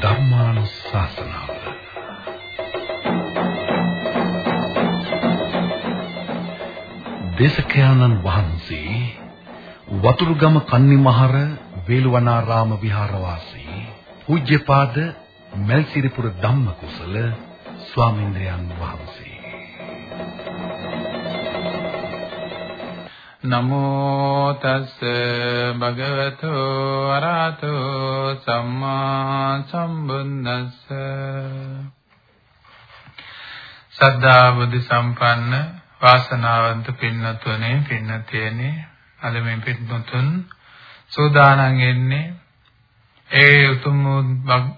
ධර්මානුශාසනාව. දේශකයන්න් වහන්සේ වතුරුගම කන්නිමහර වේළුවනාරාම විහාරවාසී පූජ්‍යපාද මල්සිරිපුර ධම්මකුසල ස්වාමීන්ද්‍රයන් වහන්සේ. නමෝ තස් භගවතු අරහතෝ සම්මා සම්බුද්දස්ස සද්ධා බුද්ධ සම්පන්න වාසනාවන්ත පින්නතුනේ පින්නතියනේ අද මේ පින්නතුන් සෝදානම් එන්නේ ඒ උතුම්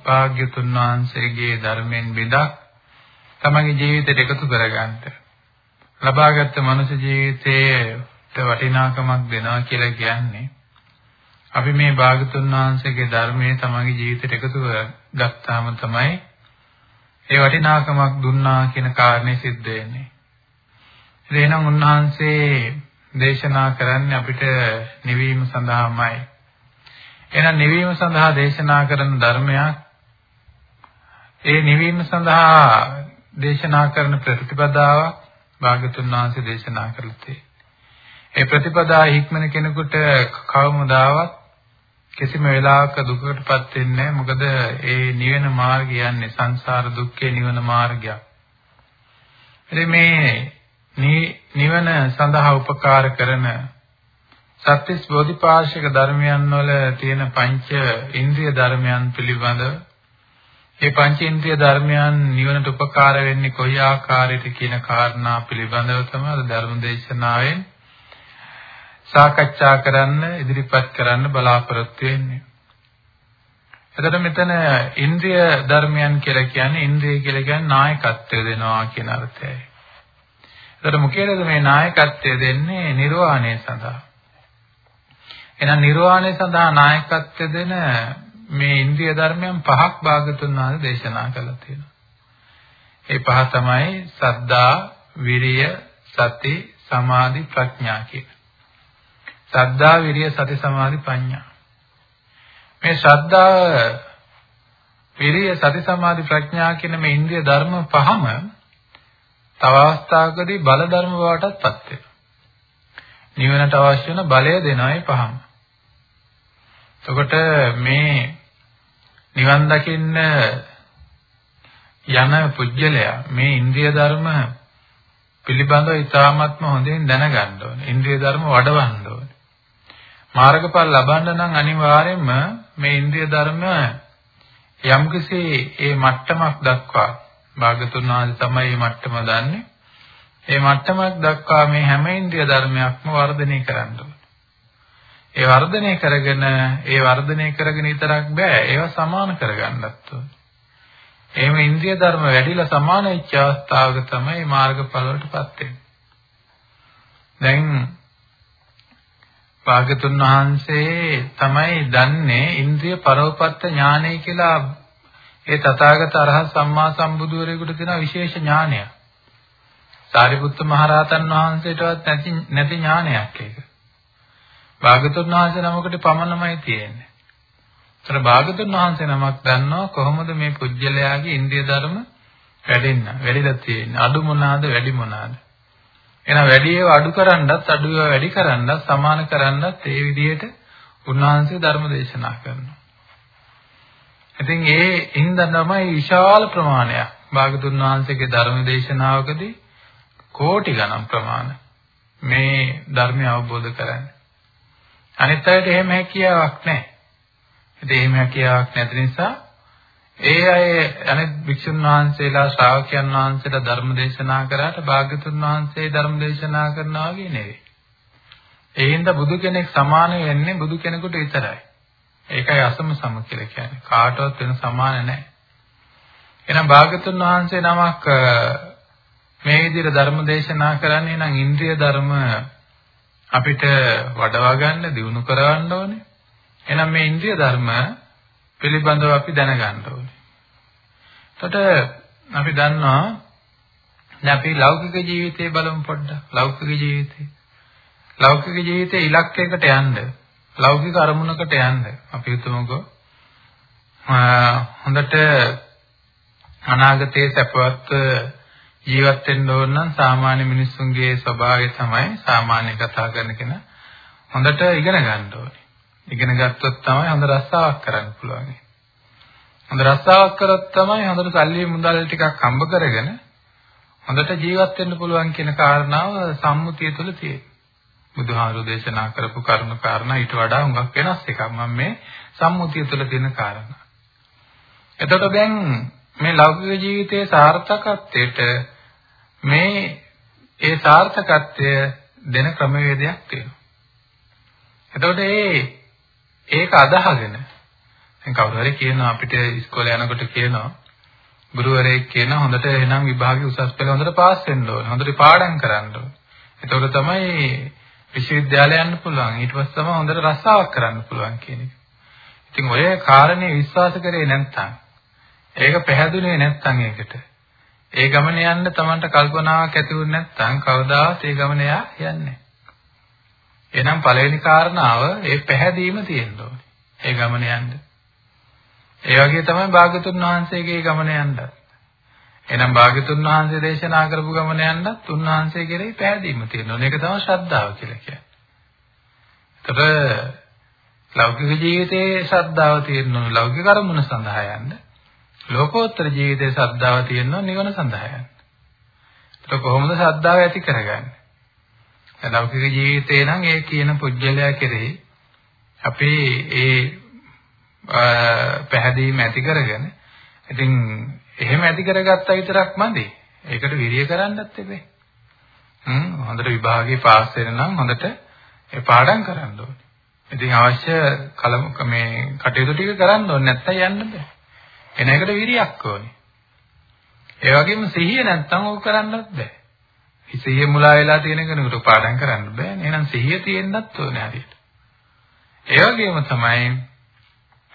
භාග්‍යතුන් වහන්සේගේ ධර්මයෙන් බිදක් තමගේ ජීවිතයට එකතු කරගන්න. ලබාගත් මනුෂ්‍ය ජීවිතයට වටිනාකමක් දෙනවා කියලා කියන්නේ අපි මේ භාගතුන් වහන්සේගේ ධර්මයේ තමගේ ජීවිතයට එකතු කරගත්තාම තමයි ඒ වටිනාකමක් දුන්නා කියන කාරණේ සිද්ධ වෙන්නේ. එහෙනම් උන්වහන්සේ දේශනා කරන්නේ අපිට නිවීම සඳහාමයි. එහෙනම් නිවීම සඳහා දේශනා කරන ධර්මයක් ඒ නිවීම සඳහා දේශනා කරන ප්‍රතිපදාවක් භාගතුන් වහන්සේ දේශනා කළේ. ඒ ප්‍රතිපදා හික්මන කෙනෙකුට කවමදාවත් කිසිම වෙලාවක දුකකටපත් වෙන්නේ නැහැ. මොකද ඒ නිවන මාර්ගය යන්නේ සංසාර දුක්ඛේ නිවන මාර්ගයක්. ඉතින් මේ නිවන සඳහා උපකාර කරන සත්‍විස් බෝධිපාශික ධර්මයන් වල තියෙන පංච ඉන්ද්‍රිය ධර්මයන් පිළිබඳව මේ පංච ඉන්ද්‍රිය ධර්මයන් නිවනට උපකාර වෙන්නේ කොයි ආකාරයකට කියන කාරණා පිළිබඳව තමයි ධර්ම දේශනාවෙන් සාකච්ඡා කරන්න ඉදිරිපත් කරන්න බලාපොරොත්තු වෙන්නේ. එතකොට මෙතන ඉන්ද්‍රිය ධර්මයන් කියලා කියන්නේ ඉන්ද්‍රිය කියලා කියන්නේ නායකත්වය දෙනවා කියන අර්ථයයි. එතකොට මොකේද මේ නායකත්වය දෙන්නේ නිර්වාණය සඳහා. එහෙනම් නිර්වාණය සඳහා නායකත්වය දෙන මේ ඉන්ද්‍රිය ධර්මයන් පහක් භාගතුන් වහන්සේ දේශනා කළා තියෙනවා. ඒ පහ තමයි සද්ධා, විරිය, සති, සමාධි, ප්‍රඥා කියන. සද්ධා, විරිය, සති, සමාධි, ප්‍රඥා. මේ ශ්‍රද්ධාව, විරිය, සති, සමාධි, ප්‍රඥා කියන මේ ඉන්ද්‍රිය ධර්ම පහම තව අවස්ථාවකදී බල ධර්ම බවටත් පත් වෙනවා. නිවනට අවශ්‍ය වෙන බලය දෙනයි පහම. එතකොට මේ නිවන් දකින්න යන පුජ්‍යලයා මේ ඉන්ද්‍රිය ධර්ම පිළිබඳව ඉතාමත්ම හොඳින් දැනගන්න ඕනේ. ඉන්ද්‍රිය ධර්ම වඩවන්න ඕනේ. මාර්ගඵල ලබන්න නම් අනිවාර්යයෙන්ම මේ ඉන්ද්‍රිය ධර්ම යම්කිසි ඒ මට්ටමක් දක්වා භාගතුන් වහන්සේ තමයි මේ මට්ටම දන්නේ. ඒ මට්ටමක් දක්වා මේ හැම ඉන්ද්‍රිය ධර්මයක්ම වර්ධනය කරන්න ඕනේ. ඒ වර්ධනය කරගෙන ඒ වර්ධනය කරගෙන විතරක් බෑ ඒවා සමාන කරගන්නත් ඕනේ. එහෙම ඉන්ද්‍රිය ධර්ම වැඩිලා සමාන වෙච්ච අවස්ථාවක තමයි මාර්ගඵල වලටපත් වෙන්නේ. දැන් භාගතුන් වහන්සේ තමයි දන්නේ ඉන්ද්‍රිය පරෝපත්ත ඥානය කියලා ඒ තථාගත අරහත් සම්මා සම්බුදුවරයෙකුට තියෙන විශේෂ ඥානයක්. සාරිපුත්ත මහරහතන් වහන්සේටවත් නැති නැති ඥානයක් ඒක. භාගතුන් වහන්සේ නමකට පමණමයි තියෙන්නේ. ඒතර භාගතුන් වහන්සේ නමක් දන්නවා කොහොමද මේ පුජ්‍යලයාගේ ඉන්ද්‍රිය ධර්ම වැඩෙන්න වැඩිලා තියෙන්නේ. අඩු මොනවාද වැඩි මොනවාද? එහෙනම් වැඩි ඒවා අඩු කරන්නත් අඩු ඒවා වැඩි කරන්නත් සමාන කරන්නත් ඒ විදිහට උන්වහන්සේ ධර්ම දේශනා කරනවා. ඉතින් ඒ හින්දා තමයි විශාල ප්‍රමාණයක් භාගතුන් වහන්සේගේ ධර්ම දේශනාවකදී කෝටි ගණන් ප්‍රමාණ මේ ධර්මය අවබෝධ කරන්නේ. අනිත් අයට එහෙම හැකියාවක් නැහැ. ඉතින් එහෙම හැකියාවක් නැති නිසා ඒ අය අනිත් භික්ෂුන් වහන්සේලා ශ්‍රාවකයන් වහන්සේලා ධර්ම දේශනා කරාට භාග්‍යතුන් වහන්සේ ධර්ම දේශනා කරනවා වගේ නෙවෙයි. ඒ හින්දා බුදු කෙනෙක් සමාන වෙන්නේ බුදු කෙනෙකුට විතරයි. ඒකයි අසම සම කියලා කියන්නේ. කාටවත් වෙන සමාන නැහැ. එහෙනම් භාගතුන් වහන්සේ නමක් මේ විදිහට ධර්ම දේශනා කරන්නේ නම් ඉන්ද්‍රිය ධර්ම අපිට වඩවා ගන්න, දියුණු කරවන්න ඕනේ. එහෙනම් මේ ඉන්ද්‍රිය ධර්ම පිළිබඳව අපි දැනගන්න ඕනේ. එතකොට අපි දන්නවා දැන් අපි ලෞකික ජීවිතේ බලමු පොඩ්ඩක්. ලෞකික ජීවිතේ. ලෞකික ජීවිතයේ ඉලක්කයකට යන්න ලෞකික අරමුණකට යන්න අපි හිතමුකෝ හොඳට අනාගතයේ සැපවත් ජීවත් වෙන්න ඕන නම් සාමාන්‍ය මිනිස්සුන්ගේ ස්වභාවය තමයි සාමාන්‍ය කතා කරන කෙනා හොඳට ඉගෙන ගන්න ඕනේ. ඉගෙන ගත්තොත් තමයි හොඳ රස්සාවක් කරන්න පුළුවන්. හොඳ රස්සාවක් කරොත් තමයි හොඳට සල්ලි මුදල් ටිකක් හම්බ කරගෙන හොඳට ජීවත් වෙන්න පුළුවන් කියන කාරණාව සම්මුතිය තුළ තියෙනවා. බුදුහාමුදුරු දේශනා කරපු කරුණු කාරණා ඊට වඩා හුඟක් වෙනස් එකක්. මම මේ සම්මුතිය තුළ තියෙන කාරණා. එතකොට දැන් මේ ලෞකික ජීවිතයේ සාර්ථකත්වයට මේ ඒ සාර්ථකත්වය දෙන ක්‍රමවේදයක් තියෙනවා. එතකොට ඒ ඒක අදහගෙන දැන් කවුරු හරි කියනවා අපිට ඉස්කෝලේ යනකොට කියනවා ගුරුවරයෙක් කියන හොඳට එනම් විභාගේ උසස් පෙළ හොඳට පාස් වෙන්න ඕනේ. හොඳට පාඩම් කරන්න ඕනේ. එතකොට තමයි විශ්වවිද්‍යාලය යන්න පුළුවන්. ඊට පස්සේ තමයි හොඳට රස්සාවක් කරන්න පුළුවන් කියන එක. ඉතින් ඔය කාරණේ විශ්වාස කරේ නැත්නම් ඒක පැහැදුනේ නැත්නම් ඒකට ඒ ගමන යන්න Tamanට කල්පනාවක් ඇති වුනේ නැත්නම් කවදාවත් ඒ ගමන යන්නේ එහෙනම් පළවෙනි කාරණාව ඒ පැහැදීම තියෙන්න ඕනේ. ඒ ගමන යන්න. ඒ වගේ තමයි භාගතුන් වහන්සේගේ ගමන යන්නත්. එහෙනම් භාගතුන් වහන්සේ දේශනා කරපු ගමන යන්නත් උන්වහන්සේ කෙරෙහි පැහැදීම තියෙන්න ඕනේ. ඒක තමයි ශ්‍රද්ධාව කියලා කියන්නේ. ඒතර ලෞකික ජීවිතයේ ශ්‍රද්ධාව තියෙන්න ඕනේ. ලෞකික කර්මන සඳහා යන්න. ලෝකෝත්තර ජීවිතයේ ශ්‍රද්ධාව තියෙන්න ඕනේ නිවන සඳහා යන්න. ඒක කොහොමද ශ්‍රද්ධාව ඇති කරගන්නේ? ලෞකික ජීවිතේ නම් ඒ කියන පුජ්‍යලයා කෙරෙහි අපි ඒ පැහැදීම ඇති කරගෙන ඉතින් එහෙම ඇති කරගත්තා විතරක් මදි. ඒකට විරිය කරන්නත් එපේ. හ්ම් හොඳට විභාගේ පාස් වෙන නම් හොඳට ඒ පාඩම් කරන්න ඕනේ. ඉතින් අවශ්‍ය කලම මේ කටයුතු ටික කරන්න ඕනේ නැත්නම් යන්න බෑ. එන එකට විරියක් ඕනේ. ඒ වගේම සිහිය නැත්නම් ඕක කරන්නත් බෑ. සිහිය මුලා වෙලා තියෙන කෙනෙකුට පාඩම් කරන්න බෑනේ. එහෙනම් සිහිය තියෙන්නත් ඕනේ හරියට. ඒ වගේම තමයි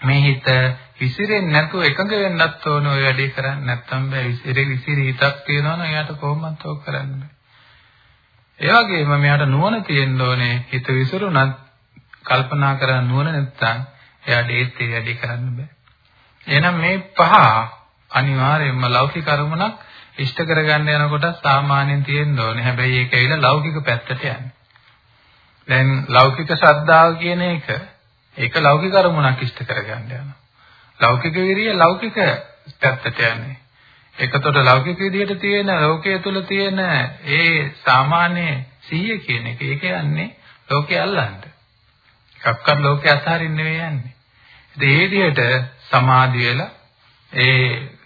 මේ හිත විසිරෙන්නේ නැතුව එකඟ වෙන්නත් ඕන ඔය වැඩේ කරන්නේ නැත්නම් බෑ විසිරෙ විසිරි හිතක් තියෙනවා නම් එයාට කොහොමවත් ඕක කරන්න බෑ. ඒ වගේම මෙයාට නුවණ තියෙන්න ඕනේ හිත විසිරුණත් කල්පනා කරන්න නුවණ නැත්නම් එයාට ඒත් ඒ වැඩේ කරන්න බෑ. එහෙනම් මේ පහ අනිවාර්යයෙන්ම ලෞකික අරමුණක් ඉෂ්ට කරගන්න යනකොට සාමාන්‍යයෙන් තියෙන්න ඕනේ. හැබැයි ඒක ඇවිල්ලා ලෞකික පැත්තට යන්නේ. දැන් ලෞකික ශ්‍රද්ධාව කියන එක ඒක ලෞකික අරමුණක් ඉෂ්ට කරගන්න යනවා. ලෞකික විරිය ලෞකික පැත්තට යන්නේ. ඒකතොට ලෞකික විදියට තියෙන ලෝකයේ තුල තියෙන ඒ සාමාන්‍ය සිහිය කියන එක ඒක යන්නේ ලෝකේ අල්ලන්න. එකක්වත් ලෝකේ අතහරින්න නෙවෙයි යන්නේ. ඉතින් ඒ විදිහට සමාධි වෙලා ඒ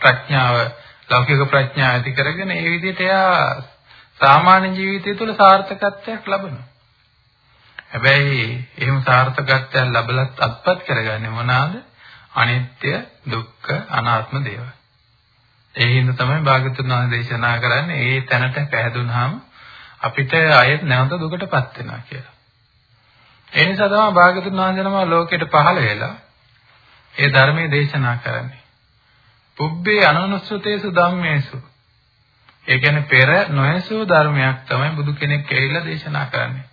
ප්‍රඥාව ලෞකික ප්‍රඥාව ඇති කරගෙන ඒ විදිහට එයා සාමාන්‍ය ජීවිතය තුළ සාර්ථකත්වයක් ලබනවා. හැබැයි එහෙම සාර්ථකත්වයක් ලැබලත් අත්පත් කරගන්නේ මොනවාද? අනිත්‍ය, දුක්ඛ, අනාත්ම දේවල්. ඒ හින්දා තමයි භාගතුන් වහන්සේ දේශනා කරන්නේ ඒ තැනට පැහැදුනහම අපිට අයත් නැවත දුකටපත් වෙනවා කියලා. ඒ නිසා තමයි භාගතුන් වහන්සේ නම ලෝකෙට පහළ වෙලා ඒ ධර්මයේ දේශනා කරන්නේ. පුබ්බේ අනනුස්සතේසු ධම්මේසු. ඒ කියන්නේ පෙර නොයසූ ධර්මයක් තමයි බුදු කෙනෙක් ඇවිල්ලා දේශනා කරන්නේ.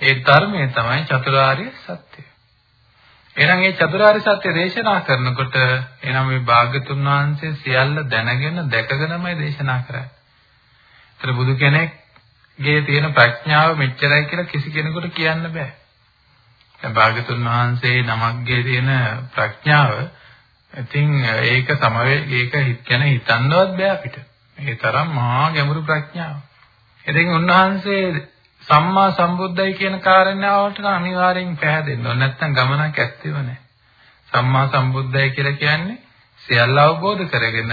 ඒ ධර්මය තමයි චතුරාර්ය සත්‍යය. එහෙනම් මේ චතුරාර්ය සත්‍ය දේශනා කරනකොට එනම් මේ භාග්‍යතුන් වහන්සේ සියල්ල දැනගෙන දැකගෙනමයි දේශනා කරන්නේ. ඒතර බුදු කෙනෙක්ගේ තියෙන ප්‍රඥාව මෙච්චරයි කියලා කිසි කෙනෙකුට කියන්න බෑ. දැන් භාග්‍යතුන් වහන්සේ නමක්ගේ තියෙන ප්‍රඥාව ඉතින් ඒක සමවේ ඒක ගැන හිතන්නවත් බෑ අපිට. ඒ තරම් මහා ගැඹුරු ප්‍රඥාව. ඉතින් උන්වහන්සේ සම්මා සම්බුද්දයි කියන කාරණාවට අනිවාර්යෙන් පැහැදෙන්න ඕන. නැත්නම් ගමනක් ඇත්තෙව නැහැ. සම්මා සම්බුද්දයි කියලා කියන්නේ සියල්ල අවබෝධ කරගෙන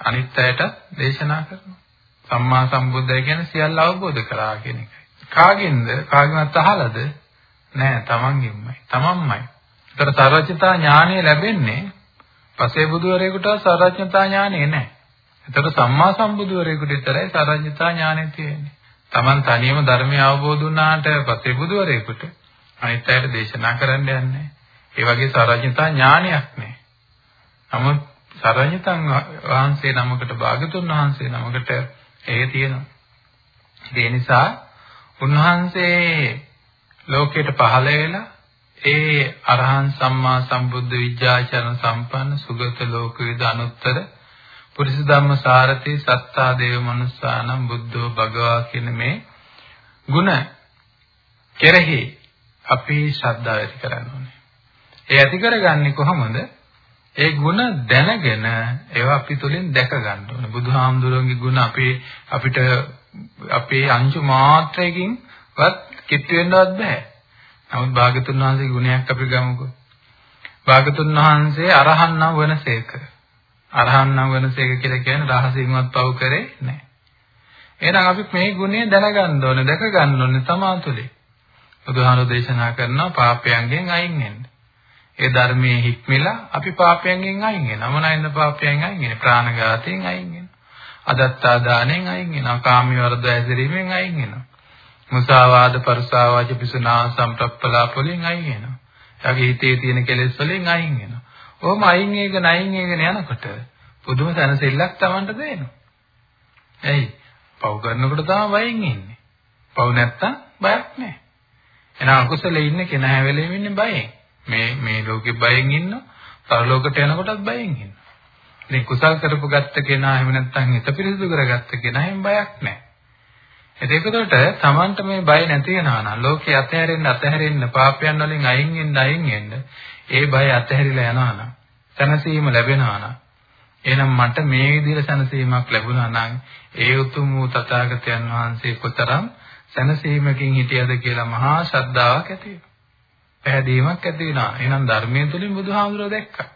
අනිත් අයට දේශනා කරනවා. සම්මා සම්බුද්දයි කියන්නේ සියල්ල අවබෝධ කරා කියන එකයි. කාගෙන්ද? කාගෙන්වත් අහලාද? නෑ, තමන්ගෙන්මයි. තමන්මයි. ඒතර සර්වඥතා ඥානය ලැබෙන්නේ පසේ බුදුවරයෙකුට සර්වඥතා ඥානෙ නෑ. ඒතර සම්මා සම්බුදුවරයෙකුට විතරයි සර්වඥතා ඥානෙ තියෙන්නේ. Taman තනියම ධර්මය අවබෝධ වුණාට පසේ බුදුවරයෙකුට අනිත් අයට දේශනා කරන්න යන්නේ. ඒ වගේ සර්වඥතා ඥානයක් නෑ. නමුත් සර්වඥතන් වහන්සේ නමකට භාගතුන් වහන්සේ නමකට ඒ තියෙනවා. ඒ නිසා උන්වහන්සේ ලෝකයට පහළ වෙලා ඒ අරහන් සම්මා සම්බුද්ධ විද්‍යාචරණ සම්පන්න සුගත ලෝකවිද අනුත්තර පුරිස ධම්ම සාරති සත්තා දේව මනුස්සානම් බුද්ධෝ භගවා කියන මේ ಗುಣ කෙරෙහි අපි ශ්‍රද්ධාව ඇති කරන්න ඕනේ. ඒ ඇති කරගන්නේ කොහොමද? ඒ ಗುಣ දැනගෙන ඒවා අපි තුලින් දැක ගන්න ඕනේ. බුදුහාමුදුරන්ගේ ಗುಣ අපේ අපිට අපේ අංශු මාත්‍රයකින්වත් කිට්ටු වෙන්නවත් බෑ. නමුත් භාගතුන් වහන්සේගේ ගුණයක් අපි ගමුකෝ. භාගතුන් වහන්සේ අරහන් නම් වෙනසේක. අරහන් නම් වෙනසේක කියලා කියන්නේ රහසින්වත් පව් කරේ නැහැ. එහෙනම් අපි මේ ගුණය දැනගන්න ඕනේ, දැක ගන්න ඕනේ තමා තුළේ. බුදුහාමුදුරෝ දේශනා කරනවා පාපයන්ගෙන් අයින් වෙන්න. ඒ ධර්මයේ හික්මිලා අපි පාපයන්ගෙන් අයින් වෙනවා. මොනයින්ද පාපයන් අයින් වෙන්නේ? ප්‍රාණඝාතයෙන් අයින් වෙනවා. අදත්තා දාණයෙන් අයින් වෙනවා. කාමී වර්ධ ඇසිරීමෙන් අයින් වෙනවා. මුසාවාද පරසාවාජ පිසුනා සම්ප්‍රප්පලා වලින් අයින් වෙනවා. එයාගේ හිතේ තියෙන කෙලෙස් වලින් අයින් වෙනවා. ඔහොම අයින් වෙගෙන අයින් වෙගෙන යනකොට පුදුම සැනසෙල්ලක් Tamanට දෙනවා. එයි පව් කරනකොට තමයි වයින් ඉන්නේ. පව් නැත්තම් බයක් නැහැ. එහෙනම් අකුසලේ ඉන්නේ කෙනා හැවෙලෙම ඉන්නේ බයෙන්. මේ මේ ලෝකෙ බයෙන් ඉන්නවා. පරලෝකයට යනකොටත් බයෙන් ඉන්නවා. ඉතින් කුසල් කරපු ගත්ත කෙනා එහෙම නැත්නම් හිත පිරිසිදු කරගත්ත කෙනා එහෙම බයක් නැහැ. එතකොට Tamanට මේ බය නැති වෙනවා නම් ලෝකේ අතහැරෙන්න අතහැරෙන්න පාපයන් වලින් අයින් වෙන්න අයින් වෙන්න ඒ බය අතහැරිලා යනවා නම් සැනසීම ලැබෙනවා නම් එහෙනම් මට මේ විදිහට සැනසීමක් ලැබුණා නම් ඒ උතුම් වූ තථාගතයන් වහන්සේ කොතරම් සැනසීමකින් හිටියද කියලා මහා ශ්‍රද්ධාවක් ඇති වෙනවා. පැහැදීමක් ඇති වෙනවා. එහෙනම් ධර්මයේ තුලින් බුදුහාමුදුරුවෝ දැක්කා.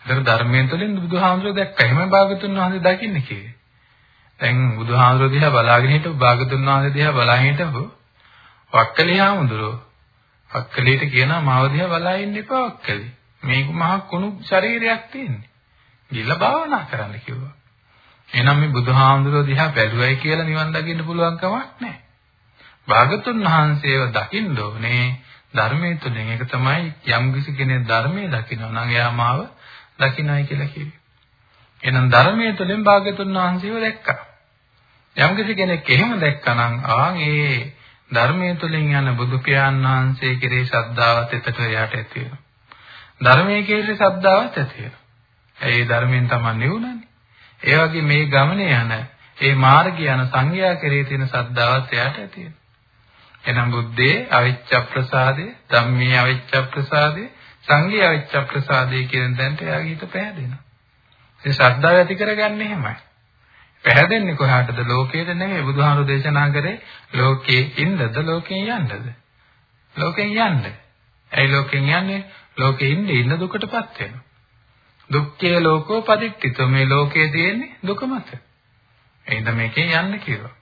ඒතර ධර්මයෙන් තුළින් බුදුහාමුදුරුවෝ දැක්කා. එහෙම භාගතුන් වහන්සේ දකින්න කිව්වේ. දැන් බුදුහාමුදුරුවෝ දිහා බලාගෙන හිටපු භාගතුන් වහන්සේ දිහා බලාගෙන හිටපු වක්කලි හාමුදුරුවෝ වක්කලිට කියනවා මාව දිහා බලා ඉන්න එපා වක්කලි. මේක මහා කුණු ශරීරයක් තියෙන්නේ. ගිල්ල භාවනා කරන්න කිව්වා. එහෙනම් මේ බුදුහාමුදුරුවෝ දිහා බැලුවයි කියලා නිවන් දකින්න පුළුවන් කමක් නැහැ. භාගතුන් වහන්සේව දකින්න ඕනේ ධර්මයේ තුලින්. ඒක තමයි යම් කිසි කෙනෙක් ධර්මයේ දකිනවා නම් එයා මාව දකින්නයි කියලා කිව්වේ. එහෙනම් ධර්මයේ තුලින් භාග්‍යතුන් වහන්සේව දැක්කා. යම් කිසි කෙනෙක් එහෙම දැක්කනම් ආන් ඒ ධර්මයේ තුලින් යන බුදු පියාණන් වහන්සේ කෙරේ ශ්‍රද්ධාවත් එතට යට ඇති වෙනවා. ධර්මයේ කෙරේ ශ්‍රද්ධාවත් ඇති වෙනවා. ඒ ධර්මයෙන් තමයි නිවුණන්නේ. ඒ වගේ මේ ගමනේ යන ඒ මාර්ගය යන සංඝයා කෙරේ තියෙන ශ්‍රද්ධාවත් එයාට ඇති වෙනවා. එනම් බුද්ධේ අවිච්ඡ ප්‍රසාදේ ධම්මේ අවිච්ඡ ප්‍රසාදේ සංඝේ අවිච්ඡ ප්‍රසාදේ කියන තැනට එයාගේ හිත පැහැදෙනවා. ඒ ශ්‍රද්ධාව ඇති කරගන්නේ එහෙමයි. පැහැදෙන්නේ කොහාටද? ලෝකේද නෙමෙයි බුදුහාමුදුරු දේශනා කරේ ලෝකේ ඉන්නද ලෝකෙන් යන්නද? ලෝකෙන් යන්න. ඇයි ලෝකෙන් යන්නේ? ලෝකේ ඉන්නේ ඉන්න දුකටපත් වෙනවා. දුක්ඛේ ලෝකෝ පදික්ඨිතෝ මේ ලෝකයේ තියෙන්නේ දුක මත. එහෙනම් මේකෙන් යන්න කියලා.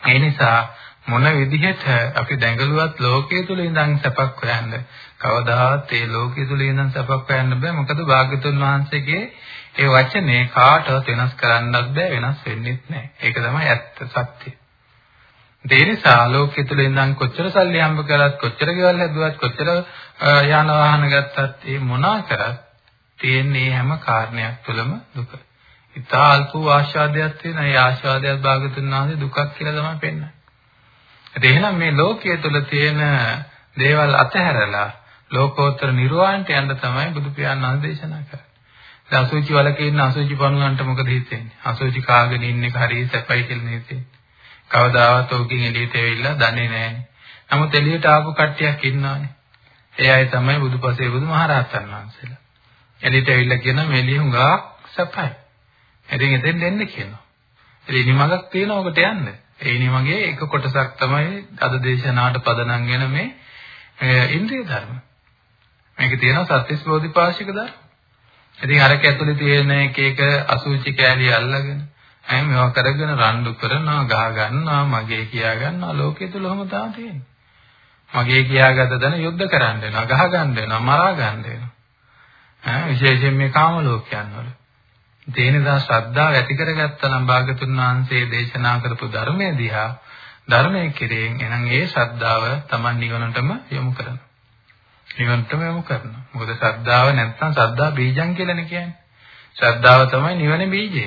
ඒ නිසා මොන විදිහට අපි දැඟලුවත් ලෝකයේ තුල ඉඳන් සැපක් හොයන්න කවදාත් ඒ ලෝකයේ තුල ඉඳන් සැපක් හොයන්න බෑ මොකද භාග්‍යතුන් වහන්සේගේ ඒ වචනේ කාටවත් වෙනස් කරන්නත් බෑ වෙනස් වෙන්නෙත් නෑ ඒක තමයි ඇත්ත සත්‍ය ඒ නිසා ලෝකයේ තුල ඉඳන් කොච්චර සල්ලි හම්බ කරත් කොච්චර ගෙවල් හැදුවත් කොච්චර යාන වාහන ගත්තත් ඒ මොනා කරත් තියෙන්නේ හැම කාරණයක් තුළම දුක. ඉතා අල්ප ආශාදයක් තියෙන ඒ ආශාදයක් භාගතුන් වහන්සේ දුකක් කියලා තමයි පෙන්නන්නේ. එහෙනම් මේ ලෝකයේ තුල තියෙන දේවල් අතහැරලා ලෝකෝත්තර නිර්වාණයට යන්න තමයි බුදු පියාණන් වහන්සේ දේශනා කරන්නේ. දැන් අසුචි වලක ඉන්න අසුචි පණුවන්ට මොකද හිතෙන්නේ? අසුචි කාගෙන ඉන්න එක හරිය සැපයි කියලා හිතෙන්නේ. කවදාවත් ඕකෙන් එළියට එවිලා දන්නේ නැහැ. නමුත් එළියට ආපු කට්ටියක් ඉන්නවානේ. ඒ අය තමයි බුදුපසේ බුදුමහරහතන් වහන්සේලා. එළියට ඇවිල්ලා කියන මෙලිය හුඟා සැපයි. ඉතින් එතෙන් දෙන්න කියනවා. ඉතින් නිමගක් තියෙනවා ඔකට යන්න. ඒ නිමගේ එක කොටසක් තමයි අද දේශනාවට පදනම් වෙන මේ ඉන්ද්‍රිය ධර්ම. මේකේ තියෙනවා සත්‍විස් බෝධිපාශික ධර්ම. ඉතින් අරක ඇතුලේ තියෙන එක එක අසුචි කෑලි අල්ලගෙන අය මේවා කරගෙන රණ්ඩු කරනවා, ගහ ගන්නවා, මගේ කියා ගන්නවා ලෝකයේ තුල ඔහම තමයි තියෙන්නේ. මගේ කියාගත දන යුද්ධ කරන්න වෙනවා, ගහ ගන්න වෙනවා, මරා ගන්න වෙනවා. ඈ විශේෂයෙන් මේ කාම ලෝකයන් වල. දේනදා ශ්‍රද්ධාව ඇති කරගත්තා නම් භාගතුන් වහන්සේ දේශනා කරපු ධර්මයේ දිහා ධර්මයේ කෙරෙන් එනං ඒ ශ්‍රද්ධාව Taman නිවනටම යොමු කරනවා. නිවනටම යොමු කරනවා. මොකද ශ්‍රද්ධාව නැත්නම් ශ්‍රද්ධා බීජං කියලානේ කියන්නේ. ශ්‍රද්ධාව තමයි නිවනේ බීජය.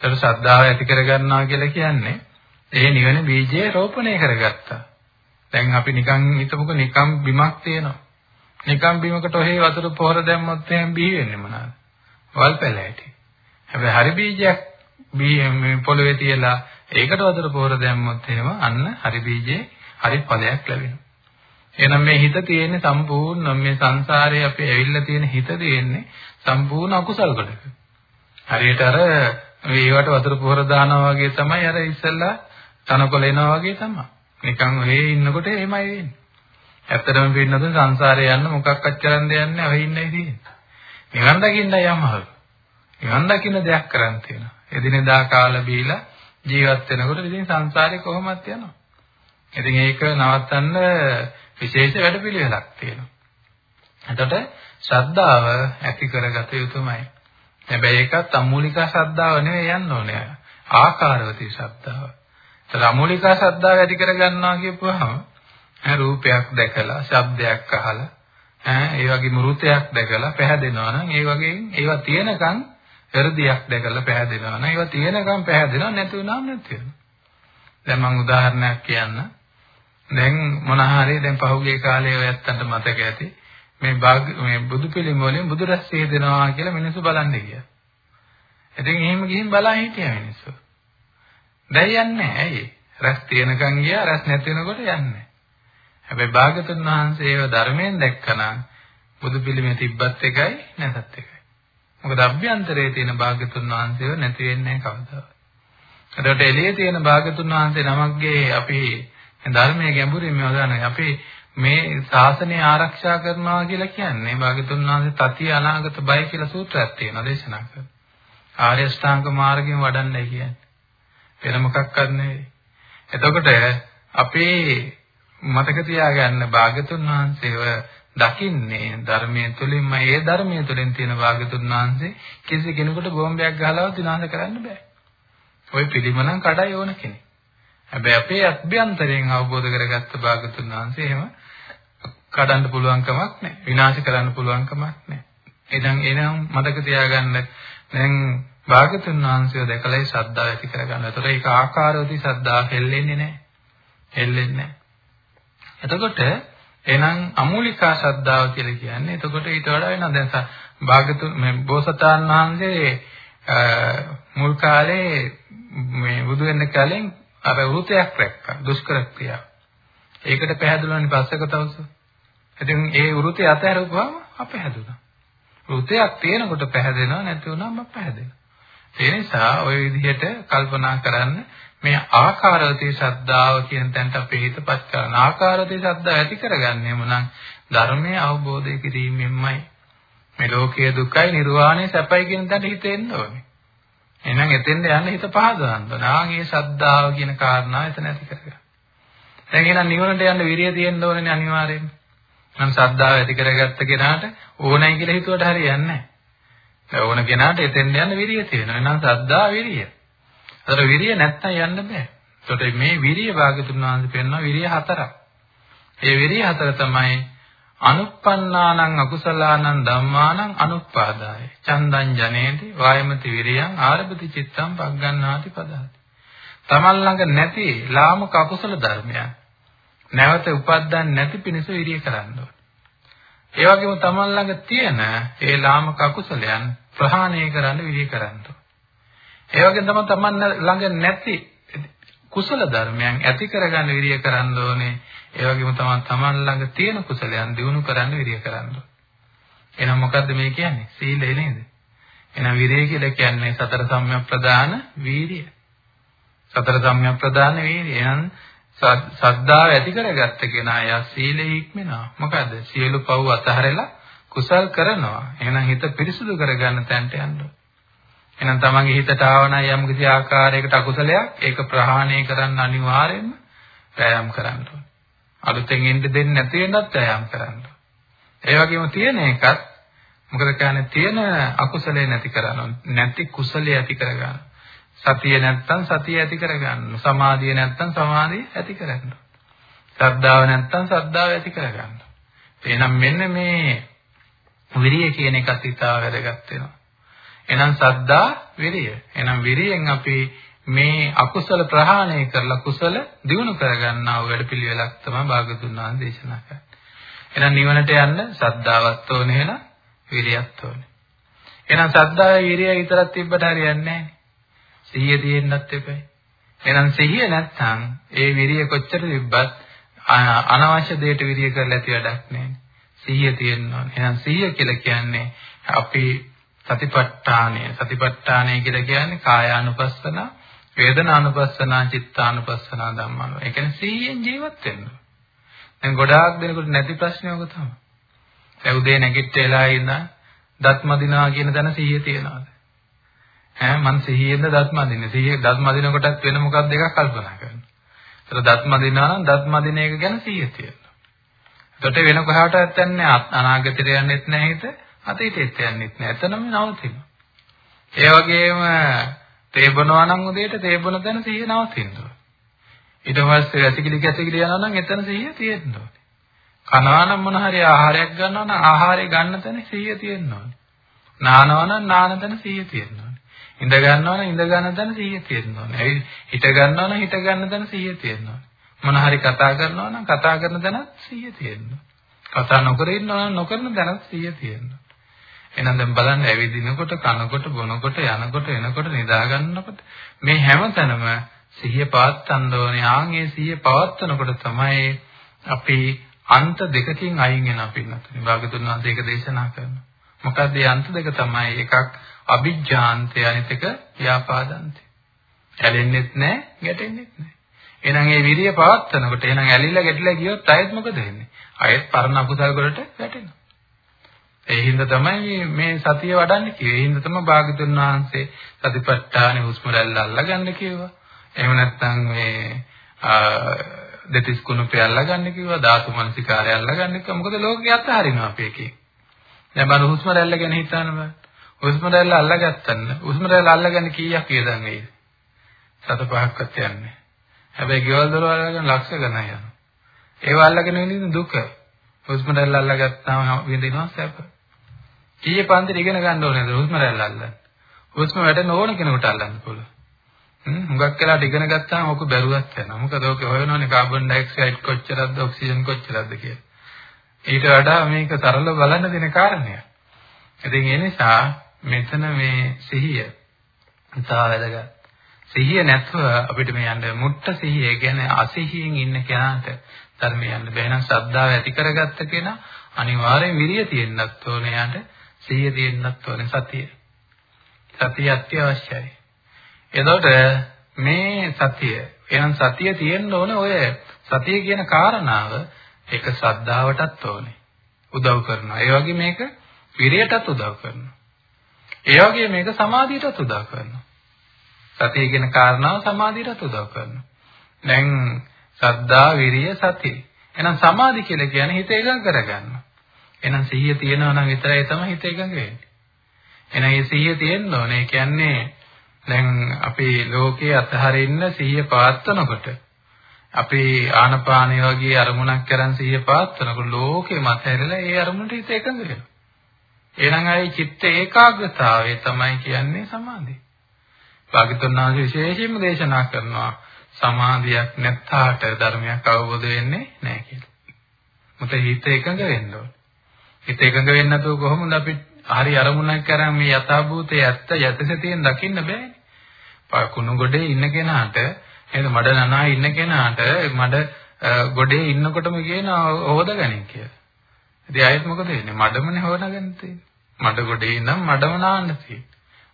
ඒතර ශ්‍රද්ධාව ඇති කරගන්නවා කියලා කියන්නේ ඒ නිවන බීජය රෝපණය කරගත්තා. දැන් අපි නිකන් හිතමුකෝ නිකන් බිමක් තියෙනවා. නිකන් බිමකට ඔහේ වතුර පොහොර දැම්මොත් එහෙම බිහි වෙන්නේ මොනවාද? වල් පැලෑටි. හැබැයි හරි බීජයක් මේ පොළවේ තියලා ඒකට වතුර පොහොර දැම්මොත් එහෙම අන්න හරි බීජේ හරි ඵලයක් ලැබෙනවා. එහෙනම් මේ හිත තියෙන්නේ සම්පූර්ණ මේ සංසාරේ අපි ඇවිල්ලා තියෙන හිත තියෙන්නේ සම්පූර්ණ අකුසල් කොටක. හරියට අර මේවට වතුර පොහොර දානවා වගේ තමයි අර ඉස්සෙල්ලා තනකොළ එනවා වගේ තමයි. නිකන් ඔහේ ඉන්නකොට එහෙමයි වෙන්නේ. ඇත්තටම පින්නතුන් සංසාරේ යන්න මොකක්වත් කරන්න දෙන්නේ නැහැ. ඔහේ ඉන්නයි තියෙන්නේ. නිවන් දකින්න යමහල්. නිවන් දකින්න දෙයක් කරන්න තියෙනවා. එදිනෙදා කාලා බීලා ජීවත් වෙනකොට ඉතින් සංසාරේ කොහොමද යනවා. ඉතින් ඒක නවත්තන්න විශේෂ වැඩපිළිවෙලක් තියෙනවා. එතකොට ශ්‍රද්ධාව ඇති කරගත යුතුමයි. හැබැයි ඒකත් අමූලික ශ්‍රද්ධාව නෙවෙයි යන්න ඕනේ. ආකාරවතී ශ්‍රද්ධාව. ඒතර අමූලික ශ්‍රද්ධාව ඇති කරගන්නවා කියපුවහම රූපයක් දැකලා, ශබ්දයක් අහලා, ඒ වගේ මෘතයක් දැකලා පැහැදෙනවා නම් ඒ වගේ ඒවා තියෙනකන් හෘදයක් දැකලා පැහැදෙනවා නම් ඒවා තියෙනකන් පැහැදෙනවා නැති වුණාම නැති වෙනවා. දැන් මම උදාහරණයක් කියන්න. දැන් මොන හරි දැන් පහුගිය කාලේ ඔය ඇත්තන්ට මතක ඇති මේ මේ බුදු පිළිම වලින් බුදු රැස් හේදෙනවා කියලා මිනිස්සු බලන්න ගියා. ඉතින් එහෙම ගිහින් බලන් හිටියා මිනිස්සු. දැන් යන්නේ ඇයි? රැස් තියෙනකන් ගියා රැස් නැති වෙනකොට යන්නේ. හැබැයි භාගතුන් වහන්සේ ඒව ධර්මයෙන් දැක්කනම් බුදු පිළිමේ තිබ්බත් එකයි නැතත් එකයි. මොකද අභ්‍යන්තරයේ තියෙන භාගතුන් වහන්සේව නැති වෙන්නේ කවදාවත්. එතකොට එළියේ තියෙන භාගතුන් වහන්සේ නමක්ගේ අපි ධර්මයේ ගැඹුරින් මේ උදාහරණය අපි මේ ශාසනය ආරක්ෂා කරනවා කියලා කියන්නේ භාගතුන් වහන්සේ තතිය අනාගත බය කියලා සූත්‍රයක් තියෙනවා දේශනා කරනවා. ආර්ය ශ්‍රාංග මාර්ගයෙන් වඩන්නයි කියන්නේ. වෙන මොකක්වත් නෙවෙයි. එතකොට අපේ මතක තියාගන්න භාගතුන් වහන්සේව දකින්නේ ධර්මයේ තුලින්ම ඒ ධර්මයේ තුලින් තියෙන භාගතුන් වහන්සේ කිසි කෙනෙකුට බෝම්බයක් ගහලවත් විනාශ කරන්න බෑ. ওই පිළිමනම් කඩයි ඕන කෙනෙක්. හැබැයි අපේ අභ්‍යන්තරයෙන් අවබෝධ කරගත්ත භාගතුන් වහන්සේ එහෙම කඩන්න පුළුවන් කමක් නැහැ. විනාශ කරන්න පුළුවන් කමක් නැහැ. එදන් එනම් මතක තියාගන්න දැන් භාගතුන් වහන්සේව දැකලා ශ්‍රද්ධාව ඇති කරගන්න. ඒතකොට ඒක ආකාරවදී ශ්‍රද්ධාව හෙල්ලෙන්නේ නැහැ. හෙල්ලෙන්නේ නැහැ. එතකොට එහෙනම් අමූලිකා ශ්‍රද්ධාව කියලා කියන්නේ එතකොට ඊට වඩා වෙනවා දැන් භාගතුන් මේ බෝසතාණන් වහන්සේ මුල් කාලේ මේ බුදු වෙන්න කලින් අර වෘතයක් රැක්කා දුෂ්කර ක්‍රියාව. ඒකට පැහැදුණානේ පස්සක තවස. ඉතින් ඒ වෘතය අතහැරුවාම අපහැදුණා. වෘතයක් තියෙනකොට පැහැදෙනවා නැති වුණාම අපහැදෙනවා. ඒ නිසා ওই විදිහට කල්පනා කරන්න මේ ආකාරවතී ශ්‍රද්ධාව කියන තැනට අපේ හිතපත් කරන ආකාරවතී ශ්‍රද්ධාව ඇති කරගන්නේ මොනම් ධර්මයේ අවබෝධය කිරීමෙන්මයි මේ ලෝකයේ දුකයි නිර්වාණය සැපයි කියන තැනට හිත එන්න ඕනේ එහෙනම් එතෙන්ද යන්න හිත පහදවන්න ඕනේ ආගේ ශ්‍රද්ධාව කියන කාරණා එතන ඇති කරගන්න. දැන් එහෙනම් නිවනට යන්න විරිය තියෙන්න ඕනේ අනිවාර්යයෙන්ම නම් ශ්‍රද්ධාව ඇති කරගත්ත කෙනාට ඕනයි කියලා හිතුවට හරියන්නේ නැහැ. ඕන කෙනාට එතෙන් යන්න විරිය තියෙනවා. එහෙනම් ශ්‍රද්ධා විරිය. අතර විරිය නැත්තම් යන්න බෑ. ඒකට මේ විරිය භාගතුන් වහන්සේ පෙන්වන විරිය හතරක්. ඒ විරිය හතර තමයි අනුප්පන්නානං අකුසලානං ධම්මානං අනුප්පාදාය. චන්දං ජනේති වායමති විරියං ආරභති චිත්තං පග්ගණ්ණාති පදාති. තමන් ළඟ නැති ලාමක අකුසල ධර්මයන් නැවත උපද්දන්නේ නැති පිණිස විරිය කරන්න ඕනේ. ඒ වගේම තමන් ළඟ තියෙන ඒ ලාමක අකුසලයන් ප්‍රහාණය කරන්න විරිය කරන්න ඕනේ. ඒ වගේම තමයි තමන් ළඟ නැති කුසල ධර්මයන් ඇති කරගන්න විරිය කරන්න ඕනේ. ඒ වගේම තමයි තමන් ළඟ තියෙන කුසලයන් දිනු කරන්න විරිය කරන්න ඕනේ. එහෙනම් මොකද්ද මේ කියන්නේ? සීලය නේද? එහෙනම් විරිය කියලා කියන්නේ සතර සම්‍යක් ප්‍රදාන වීරිය. සතර සම්‍යක් ප්‍රදාන වීරිය. එහෙනම් සද්ධාව ඇති කරගත්ත කෙනා යා සීලෙ ඉක්මනවා. මොකද? සියලු පව් අතහැරලා කුසල් කරනවා. එහෙනම් හිත පිරිසුදු කරගන්න තැනට යන්න ඕනේ. එහෙනම් තමන්ගේ හිතට ආවන යම් කිසි ආකාරයකට අකුසලයක් ඒක ප්‍රහාණය කරන්න අනිවාර්යෙන්ම වෑයම් කරන්න ඕනේ. අලුතෙන් එන්න දෙන්නේ නැති වෙනත් වෑයම් කරන්න ඕනේ. ඒ වගේම තියෙන එකත් මොකද කියන්නේ තියෙන අකුසලේ නැති කරනවා. නැති කුසලයේ ඇති කරගන්න. සතිය නැත්තම් සතිය ඇති කරගන්න. සමාධිය නැත්තම් සමාධිය ඇති කරගන්න. ශ්‍රද්ධාව නැත්තම් ශ්‍රද්ධාව ඇති කරගන්න. එහෙනම් මෙන්න මේ විරිය කියන එකත් ඉතාල වැදගත් වෙනවා. එහෙනම් සද්දා විරිය. එහෙනම් විරියෙන් අපි මේ අකුසල ප්‍රහාණය කරලා කුසල දිනු කරගන්නා වූ වැඩපිළිවෙලක් තමයි භාගතුන් වහන්සේ දේශනා කරන්නේ. එහෙනම් නිවනට යන්න සද්ධාවත් ඕනේ එහෙනම් විරියත් ඕනේ. එහෙනම් සද්ධාය විරිය විතරක් තිබ්බට හරියන්නේ නැහැ. සිහිය තියෙන්නත් එපයි. එහෙනම් සිහිය නැත්නම් ඒ විරිය කොච්චර තිබ්බත් අනවශ්‍ය දෙයට විරිය කරලා ඇති වැඩක් නැහැ. සිහිය තියෙන්න ඕනේ. එහෙනම් සිහිය කියලා කියන්නේ අපි සතිපට්ඨානය. සතිපට්ඨානය කියලා කියන්නේ කායානුපස්සන, වේදනානුපස්සන, චිත්තානුපස්සන ධම්මන. ඒ කියන්නේ සිහියෙන් ජීවත් වෙන්න. දැන් ගොඩාක් දෙනෙකුට නැති ප්‍රශ්නේ ඔක තමයි. දැන් උදේ නැගිටලා ඉඳන් දත් මදිනවා කියන තැන සිහිය තියනවාද? ඈ මං සිහියෙන්ද දත් මදින්නේ. සිහිය දත් මදින කොටත් වෙන මොකක්ද එකක් කල්පනා කරනවා. ඒතර දත් මදිනවා නම් දත් මදින එක ගැන සිහිය තියෙනවා. එතකොට වෙන කොහාටවත් යන්නේ අනාගතයට යන්නෙත් නැහැ හිත. අතීතයට යන්නෙත් නැහැ. එතනම නවතිනවා. ඒ වගේම තේ බොනවා නම් උදේට තේ බොන තැන සිහිය නවතිනවා. ඊට පස්සේ වැසිකිලි කැසිකිලි යනවා නම් එතන සිහිය තියෙන්න ඕනේ. කනවා නම් මොන හරි ආහාරයක් ගන්නවා නම් ආහාරය ගන්න තැන සිහිය තියෙන්න ඕනේ. නානවා නම් නාන තැන සිහිය තියෙන්න ඕනේ. ඉඳ ගන්නවා නම් ඉඳ ගන්න තැන සිහිය තියෙන්න ඕනේ. ඒ හිට ගන්නවා නම් හිට ගන්න තැන සිහිය තියෙන්න ඕනේ. මොන හරි කතා කරනවා නම් කතා කරන තැන සිහිය තියෙන්න ඕනේ. කතා නොකර ඉන්නවා නම් නොකරන තැන සිහිය තියෙන්න ඕනේ. එහෙනම් දැන් බලන්න ඇවිදිනකොට කනකොට බොනකොට යනකොට එනකොට නිදා ගන්නකොට මේ හැම තැනම සිහිය පවත්වන්න ඕනේ. ආන්ගේ සිහිය පවත්වනකොට තමයි අපි අන්ත දෙකකින් අයින් වෙන අපින්නතුනි. භාගතුන් වහන්සේ ඒක දේශනා කරනවා. මොකද මේ අන්ත දෙක තමයි එකක් අවිජ්ජාන්තය අනිත් එක ව්‍යාපාදන්තය. ඇලෙන්නෙත් නැහැ, ගැටෙන්නෙත් නැහැ. එහෙනම් මේ විරිය පවත්වනකොට එහෙනම් ඇලිලා ගැටිලා ගියොත් අයත් මොකද වෙන්නේ? අයත් පරණ අකුසල් වලට වැටෙනවා. ඒ හින්දා තමයි මේ සතිය වඩන්නේ කිව්වේ. ඒ හින්දා තමයි භාගතුන් වහන්සේ සතිපට්ඨානෙ හුස්ම රැල්ල අල්ලගන්න කිව්වා. එහෙම නැත්නම් මේ දෙතිස් කුණුපේ අල්ලගන්න කිව්වා ධාතු මනසිකාරය අල්ලගන්න කිව්වා. මොකද ලෝකේ අත්හරිනවා අපි එකේ දැන් බලන්න හුස්ම රැල්ල ගැන හිතන්න බෑ හුස්ම රැල්ල අල්ලගත්තන්න හුස්ම රැල්ල අල්ලගන්න කීයක් වේදන් වෙයිද සත පහක්වත් යන්නේ හැබැයි ගෙවල් දොර අල්ලගෙන ලක්ෂ ගණන් යනවා. ඒව අල්ලගෙන විඳින දුක. හුස්ම රැල්ල අල්ලගත්තාම විඳිනවා සැප. කීයේ පන්තිර ඉගෙන ගන්න ඕනේද හුස්ම රැල්ල අල්ලන්න හුස්ම වැටෙන ඕන කෙනෙකුට අල්ලන්න පුළුවන් හුඟක් වෙලාට ඉගෙන ගත්තාම ඔක බැරුවත් යනවා. මොකද ඔක හොයනෝනේ කාබන් ඩයොක්සයිඩ් කොච්චරද ඔක්සිජන් කොච්චරද කියලා. ඊට වඩා මේක තරල බලන්න දෙන කාරණයක්. ඉතින් ඒ නිසා මෙතන මේ සිහිය ඉතා වැදගත්. සිහිය නැතුව අපිට මේ යන්න මුට්ට සිහිය කියන්නේ අසිහියෙන් ඉන්න කෙනාට ධර්මය යන්න බැහැ නම් ශ්‍රද්ධාව ඇති කරගත්ත කෙනා අනිවාර්යෙන් විරිය තියෙන්නත් ඕනේ යාට සිහිය තියෙන්නත් ඕනේ සතිය. සතිය අත්‍යවශ්‍යයි. එතකොට මේ සතිය එහෙනම් සතිය තියෙන්න ඕනේ ඔය සතිය කියන කාරණාව ඒක ශ්‍රද්ධාවටත් ඕනේ. උදව් කරනවා. ඒ වගේ මේක විරියටත් උදව් කරනවා. ඒ වගේ මේක සමාධියටත් උදව් කරනවා. සතිය කියන කාරණාව සමාධියටත් උදව් කරනවා. දැන් ශ්‍රද්ධා, විරිය, සතිය. එහෙනම් සමාධි කියලා කියන්නේ හිත එකඟ කරගන්න. එහෙනම් සිහිය තියෙනවා නම් විතරයි තමයි හිත එකඟ වෙන්නේ. එහෙනම් මේ සිහිය තියෙන්න ඕනේ. ඒ කියන්නේ දැන් අපේ ලෝකයේ අතහරින්න සිහිය පවත්වනකොට අපේ ආනපානය වගේ අරමුණක් කරන් සිහිය පවත්වනකොට ලෝකෙම අතහැරලා ඒ අරමුණට හිත එකඟ වෙනවා. එහෙනම් ආයේ චිත්ත ඒකාග්‍රතාවය තමයි කියන්නේ සමාධිය. භාගතුන් වහන්සේ විශේෂයෙන්ම දේශනා කරනවා සමාධියක් නැත්තාට ධර්මයක් අවබෝධ වෙන්නේ නැහැ කියලා. මොකද හිත එකඟ වෙන්න ඕනේ. හිත එකඟ වෙන්නේ නැතුව කොහොමද අපි හරි අරමුණක් කරන් මේ යථාභූතයේ ඇත්ත යටසතියෙන් දකින්න බෑනේ. කුණු ගොඩේ ඉන්න කෙනාට නේද මඩ නනා ඉන්න කෙනාට මඩ ගොඩේ ඉන්නකොටම කියන හොදගනින් කියලා. ඉතින් ආයෙත් මොකද වෙන්නේ? මඩමනේ හොදගන්න තියෙන්නේ. මඩ ගොඩේ ඉඳන් මඩම නාන්න තියෙන්නේ.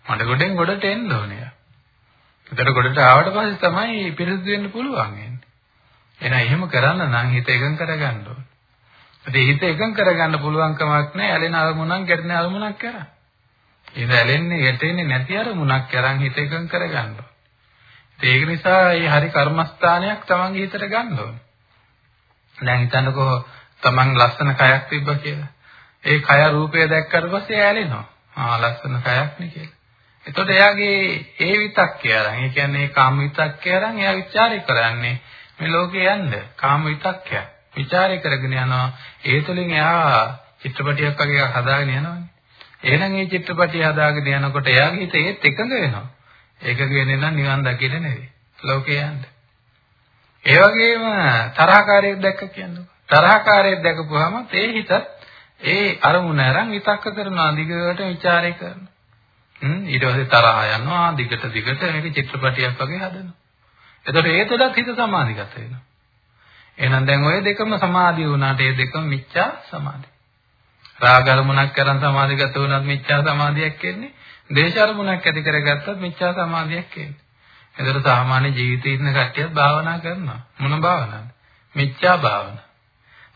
මඩ ගොඩෙන් ගොඩට එන්න ඕනේ. ඒතර ගොඩට ආවට පස්සේ තමයි පිරිසිදු වෙන්න පුළුවන් වෙන්නේ. එහෙනම් එහෙම කරන්න නම් හිත එකඟ කරගන්න ඕනේ. ඉතින් හිත එකඟ කරගන්න පුළුවන් කමක් නැහැ. ඇලෙන අරමුණක් ගැටෙන අරමුණක් කරා. ඒක ඇලෙන්නේ ගැටෙන්නේ නැති අරමුණක් අරන් හිත එකඟ කරගන්න ඒක නිසා මේ හරි කර්මස්ථානයක් තමන්ගේ හිතට ගන්න ඕනේ. දැන් හිතන්නකෝ තමන් ලස්සන කයක් තිබ්බා කියලා. ඒ කය රූපය දැක්කට පස්සේ ඇලෙනවා. ආ ලස්සන කයක් නේ කියලා. එතකොට එයාගේ ඒ විතක්කය අරන්, ඒ කියන්නේ කාම විතක්කය අරන් එයා ਵਿਚාරය කරන්නේ මේ ලෝකේ යන්න කාම විතක්කය. ਵਿචාරය කරගෙන යනවා. ඒ තුළින් එයා චිත්‍රපටයක් වගේ එකක් හදාගෙන යනවානේ. එහෙනම් මේ චිත්‍රපටය හදාගෙන යනකොට එයාගේ හිත ඒත් එකඟ වෙනවා. ඒකඟ වෙන්නේ නම් නිවන් දකින්න නෙවෙයි. ලෝකේ යන්න. ඒ වගේම තරහකාරයෙක් දැක්ක කියන්නේ තරහකාරයෙක් දැකපුවාම ඒ හිතත් ඒ අරමුණ අරන් විතක්ක කරනවා දිගට ਵਿਚාරය කරනවා. හ්ම් ඊට පස්සේ තරහ යනවා දිගට දිගට මේක චිත්‍රපටයක් වගේ හදනවා. එතකොට ඒ තුළත් හිත සමාධිගත වෙනවා. එහෙනම් දැන් ওই දෙකම සමාධිය වුණාට ඒ දෙකම මිච්ඡා සමාධි. රාග අරමුණක් කරන් සමාධිගත වුණත් මිච්ඡා සමාධියක් එන්නේ. දේශ අරමුණක් ඇති කරගත්තත් මිච්ඡා සමාධියක් එන්නේ. එතකොට සාමාන්‍ය ජීවිතේ ඉන්න කට්ටියත් භාවනා කරනවා. මොන භාවනාවද? මිච්ඡා භාවනා.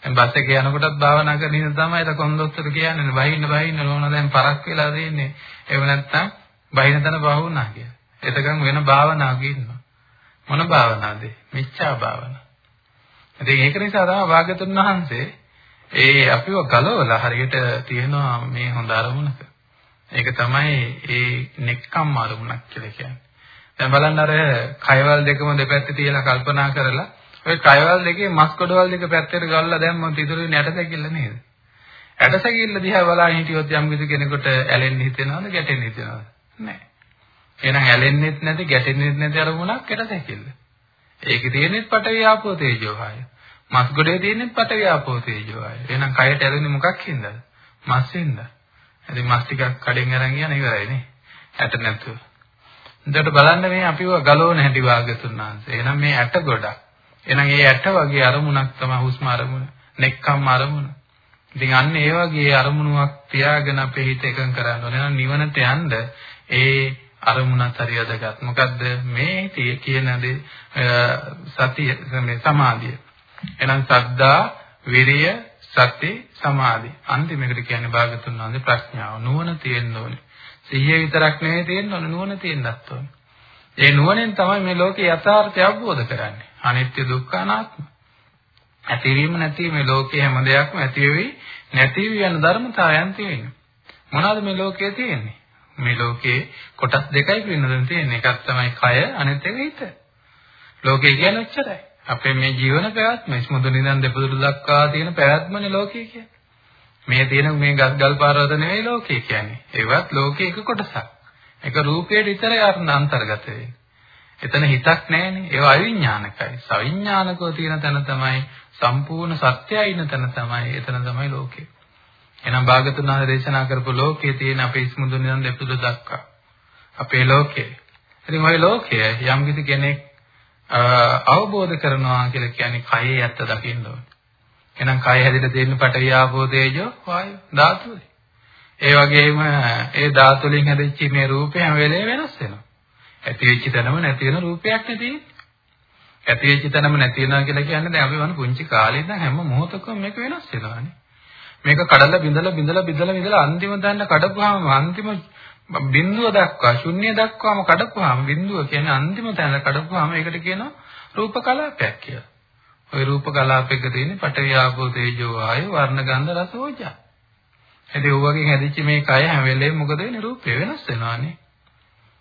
දැන් බස් එකේ යනකොටත් භාවනා කරන ඉන්න තමයි ඒක කොන්දොස්තර කියන්නේ. බහින්න බහින්න නෝන දැන් පරක් වෙලා දෙන්නේ. එහෙම නැත්නම් බහින තන බහුණා කියලා. එතකන් වෙන භාවනාවක ඉන්නවා. මොන භාවනාවද? මිච්ඡා භාවනාව. ඉතින් ඒක නිසා තමයි වාගතුන් වහන්සේ ඒ අපිව ගලවලා හරියට තියෙනවා මේ හොඳ අරමුණක. ඒක තමයි ඒ නෙක්කම් අරමුණක් කියලා කියන්නේ. දැන් බලන්න අර කයවල් දෙකම දෙපැත්තේ තියලා කල්පනා කරලා ඔය කයවල් දෙකේ මස් කොටවල් දෙක පැත්තට ගල්ලා දැම්මොත් ඉතුරු වෙන්නේ ඇටසැකිල්ල නේද? ඇටසැකිල්ල දිහා බලාගෙන හිටියොත් යම් කිසි කෙනෙකුට ඇලෙන්න හිතෙනවද ගැටෙන්න හිතෙනවද? නැහැ. එහෙනම් ඇලෙන්නෙත් නැති ගැටෙන්නෙත් නැති අරමුණක් ඇටසැකිල්ල. ඒකේ තියෙනෙත් පටවිය ආපෝ තේජෝ ආය. මස් ගොඩේ තියෙනෙත් පටවිය ආපෝ තේජෝ ආය. එහෙනම් කයට ඇලෙන්නේ මොකක් හින්දාද? මස් හින්දා. ඉතින් මස් ටිකක් කඩෙන් අරන් යන ඉවරයි නේ. ඇට නැතුව. එතකොට බලන්න මේ අපිව ගලවන හැටි වාගතුන් වහන්සේ. එහෙනම් මේ ඇට ගොඩක්. එහෙනම් ඒ ඇට වගේ අරමුණක් තමයි හුස්ම අරමුණ. නෙක්කම් අරමුණ. ඉතින් අන්න ඒ වගේ අරමුණක් තියාගෙන අපේ හිත එකඟ කරන්න ඕනේ. එහෙනම් නිවනට යන්න ඒ අරමුණත් හරියදගත්. මොකද්ද මේ කියන දේ සතිය මේ සමාධිය. එහෙනම් සද්දා, විරිය, සති, සමාධි. අන්තිමකට කියන්නේ භාගතුන් වහන්සේ ප්‍රඥාව. නුවණ තියෙන්න ඕනේ. සිහිය විතරක් නෙවෙයි තියෙන්න ඕනේ නුවණ තියෙන්නත් ඕනේ. ඒ නුවණෙන් තමයි මේ ලෝකේ යථාර්ථය අවබෝධ කරන්නේ. අනිත්‍ය දුක්ඛ අනාත්ම. ඇතිවීම නැතිවීම මේ ලෝකේ හැම දෙයක්ම ඇති වෙවි නැති වෙවි යන ධර්මතාවයන් තියෙනවා. මොනවාද මේ ලෝකයේ තියෙන්නේ? මේ ලෝකේ කොටස් දෙකයි පින්නදෙන් තියෙන්නේ. එකක් තමයි කය අනිත් එක හිත. ලෝකේ කියන්නේ ඔච්චරයි. අපේ මේ ජීවන පැවැත්ම ඉස්මුදු නිදන් දෙපොදුරු දක්වා තියෙන පැවැත්මනේ ලෝකය කියන්නේ. මේ තියෙන මේ ගස් ගල් පාරවත නෙවෙයි ලෝකය කියන්නේ. ඒවත් ලෝකයේ එක කොටසක්. ඒක රූපයේ විතරයි අන්තර්ගත වෙන්නේ. එතන හිතක් නැහැනේ. ඒවා අවිඥානිකයි. සවිඥානිකව තියෙන තැන තමයි සම්පූර්ණ සත්‍යය ඉන්න තැන තමයි එතන තමයි ලෝකය. එහෙනම් භාගතුන් වහන්සේ දේශනා කරපු ලෝකයේ තියෙන අපේ ඉස්මුදුන් ඉඳන් දෙපිට දක්වා අපේ ලෝකය. ඉතින් ওই ලෝකය යම් කිසි කෙනෙක් අවබෝධ කරනවා කියලා කියන්නේ කයේ ඇත්ත දකින්න ඕනේ. එහෙනම් කය හැදිලා තියෙන පටවිය ආපෝදේජෝ වායු ධාතුයි. ඒ වගේම ඒ ධාතු වලින් හැදිච්ච මේ රූපය හැම වෙලේම වෙනස් වෙනවා. ඇති වෙච්ච තැනම නැති වෙන රූපයක් නෙදී. ඇති වෙච්ච තැනම නැති වෙනවා කියලා කියන්නේ දැන් අපි වань පුංචි කාලේ ඉඳන් හැම මොහොතකම මේක වෙනස් වෙනවානේ. මේක කඩලා බිඳලා බිඳලා බිඳලා බිඳලා අන්තිම තැන කඩපුවාම අන්තිම බිඳුව දක්වා ශුන්‍ය දක්වාම කඩපුවාම බිඳුව කියන්නේ අන්තිම තැන කඩපුවාම ඒකට කියනවා රූප කලාපයක් කියලා. ওই රූප කලාපයක තියෙන පඨවි ආපෝ තේජෝ වායු වර්ණ ගන්ධ රස ඕජා. ඉතින් ඔය වගේ හැදිච්ච මේ කය හැම වෙලේම මොකද වෙන්නේ රූපේ වෙනස් වෙනවානේ.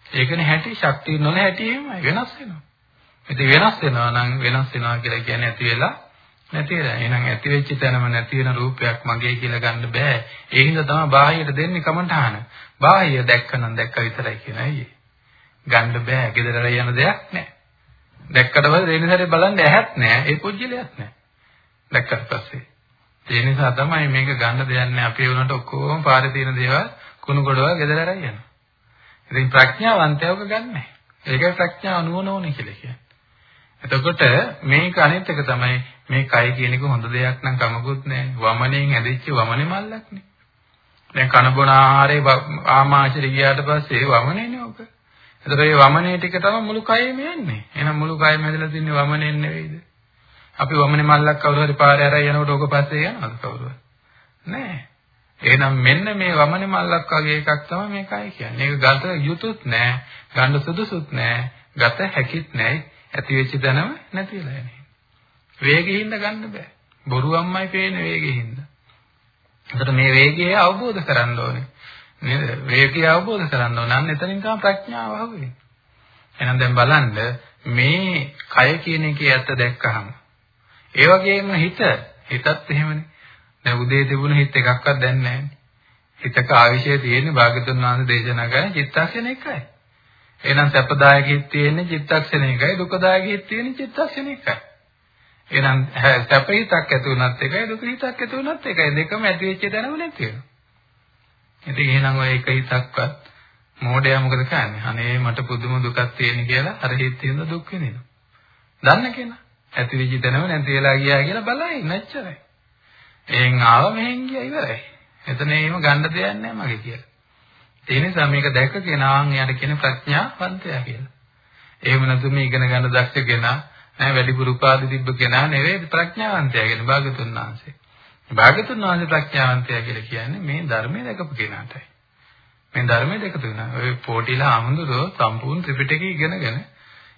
ඒකනේ හැටි ශක්තිය නොන හැටි එහෙමයි වෙනස් වෙනවා. ඉතින් වෙනස් වෙනවා නම් වෙනස් වෙනවා කියලා කියන්නේ ඇති වෙලා නැති වෙලා. එහෙනම් ඇති වෙච්ච තැනම නැති වෙන රූපයක් මගේ කියලා ගන්න බෑ. ඒ හින්දා තමයි බාහියට දෙන්නේ කමඨාන. බාහිය දැක්කනම් දැක්ක විතරයි කියන අයියේ. ගන්න බෑ. gedara යන දෙයක් නෑ. දැක්කට පස්සේ දෙවෙනි සැරේ බලන්න ඇහත් නෑ. ඒ පුජ්‍යලයක් නෑ. දැක්කට පස්සේ. ඒ නිසා තමයි මේක ගන්න දෙයක් නෑ. අපේ වුණාට ඔක්කොම පාරේ තියෙන දේවල් කුණු ගොඩවල් gedara යනවා. ඉතින් ප්‍රඥාවන්තයෝක ගන්නෑ. ඒකයි ප්‍රඥාව නුවණ ඕනේ කියලා කියන්නේ. එතකොට මේක අනිත් එක තමයි මේ කය කියන එක හොඳ දෙයක් නම් කමකුත් නැහැ. වමනෙන් ඇදිච්ච වමනේ මල්ලක්නේ. දැන් කන බොන ආහාරේ ආමාශරි ගියාට පස්සේ වමනේනේ ඔක. එතකොට මේ වමනේ ටික තමයි මුළු කයෙම යන්නේ. එහෙනම් මුළු කයම ඇදලා තින්නේ වමනෙන් නෙවෙයිද? අපි වමනේ මල්ලක් කවුරු හරි පාරේ අරන් යනකොට ඕක පස්සේ යනවද කවුරුහරි? නෑ. එහෙනම් මෙන්න මේ වමනේ මල්ලක් වගේ එකක් තමයි මේ කය කියන්නේ. ඒක ගත යුතුයත් නෑ, ගන්න සුදුසුත් නෑ, ගත හැකිත් නෑ. ඇති වෙච්ච දැනම නැතිලා යන්නේ. වේගෙින්ද ගන්න බෑ. බොරුවම්මයි පේන්නේ වේගෙින්ද. ඒකට මේ වේගය අවබෝධ කරගන්න ඕනේ. නේද? වේගය අවබෝධ කරගන්න ඕන. අන්න එතනින් තමයි ප්‍රඥාව ආවෙන්නේ. එහෙනම් දැන් බලන්න මේ කය කියන එකේ ඇත්ත දැක්කහම ඒ වගේම හිත හිතත් එහෙමනේ. දැන් උදේ තිබුණ හිත එකක්වත් දැන් නැහැ. හිතක ආවිෂය තියෙන්නේ භාගතුන් වහන්සේ දේශනා කරන චිත්තක්ෂණ එකයි. එහෙනම් සැපදායක හිත් තියෙන්නේ චිත්තක්ෂණයකයි දුකදායක හිත් තියෙන්නේ චිත්තක්ෂණයකයි. එහෙනම් සැප හිතක් ඇති වුණත් එකයි දුක හිතක් ඇති වුණත් එකයි දෙකම ඇති වෙච්ච දැනුම නැති වෙනවා. ඉතින් එහෙනම් ඔය එක හිතක්වත් මොඩයා මොකද කරන්නේ? අනේ මට පුදුම දුකක් තියෙන කියලා අර හිත තියෙන දුක් විඳිනවා. දන්න කෙනා ඇති වෙච්ච දැනුම නැති වෙලා ගියා කියලා බලයි නැච්චරයි. එහෙන් ආව මෙහෙන් ගියා ඉවරයි. එතන එහෙම ගන්න දෙයක් නැහැ මගේ කියලා. ඒ නිසා මේක දැක කෙනාන් එයාට කියන ප්‍රඥාවන්තයා කියලා. එහෙම නැතු මේ ඉගෙන ගන්න දක්ෂ කෙනා නෑ වැඩිපුර උපාධි තිබ්බ කෙනා නෙවෙයි ප්‍රඥාවන්තයා කියන්නේ භාගතුන් වහන්සේ. භාගතුන් වහන්සේ ප්‍රඥාවන්තයා කියලා කියන්නේ මේ ධර්මයේ දැකපු කෙනාටයි. මේ ධර්මයේ දැකපු කෙනා. ඔය පොටිලා ආමුදුරෝ සම්පූර්ණ ත්‍රිපිටකය ඉගෙනගෙන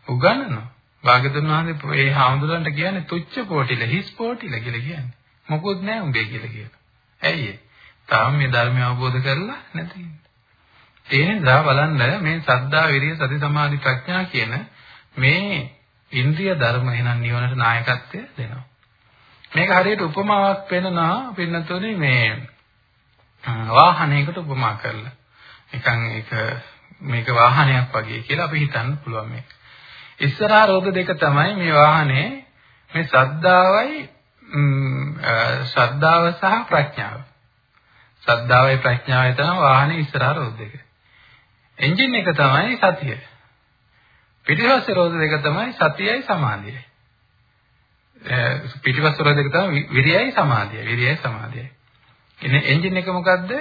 උගන්වනවා. භාගතුන් වහන්සේ මේ ආමුදුරන්ට කියන්නේ තුච්ච පොටිල හිස් පොටිල කියලා කියන්නේ. මොකොත් නෑ උඹේ කියලා කියනවා. ඇයි ඒ? තාම මේ ධර්මය අවබෝධ කරලා නැති. ඒ නිසා බලන්න මේ සද්ධා විරිය සති සමාධි ප්‍රඥා කියන මේ ඉන්ද්‍රිය ධර්ම එහෙනම් නිවනට නායකත්වය දෙනවා. මේක හරියට උපමාවක් වෙනවා පින්නතුනේ මේ වාහනයකට උපමා කරලා. නිකන් ඒක මේක වාහනයක් වගේ කියලා අපි හිතන්න පුළුවන් මේක. ඉස්සරහා රෝග දෙක තමයි මේ වාහනේ මේ සද්ධාවයි ශ්‍රද්ධාව සහ ප්‍රඥාව. ශ්‍රද්ධාවයි ප්‍රඥාවයි තමයි වාහනේ ඉස්සරහා රෝග දෙක. එන්ජින් එක තමයි සතිය. පිටිපස්සේ රෝද දෙක තමයි සතියයි සමාධියයි. පිටිපස්සේ රෝද දෙක තමයි විරියයි සමාධියයි. විරියයි සමාධියයි. ඉන්නේ එන්ජින් එක මොකද්ද?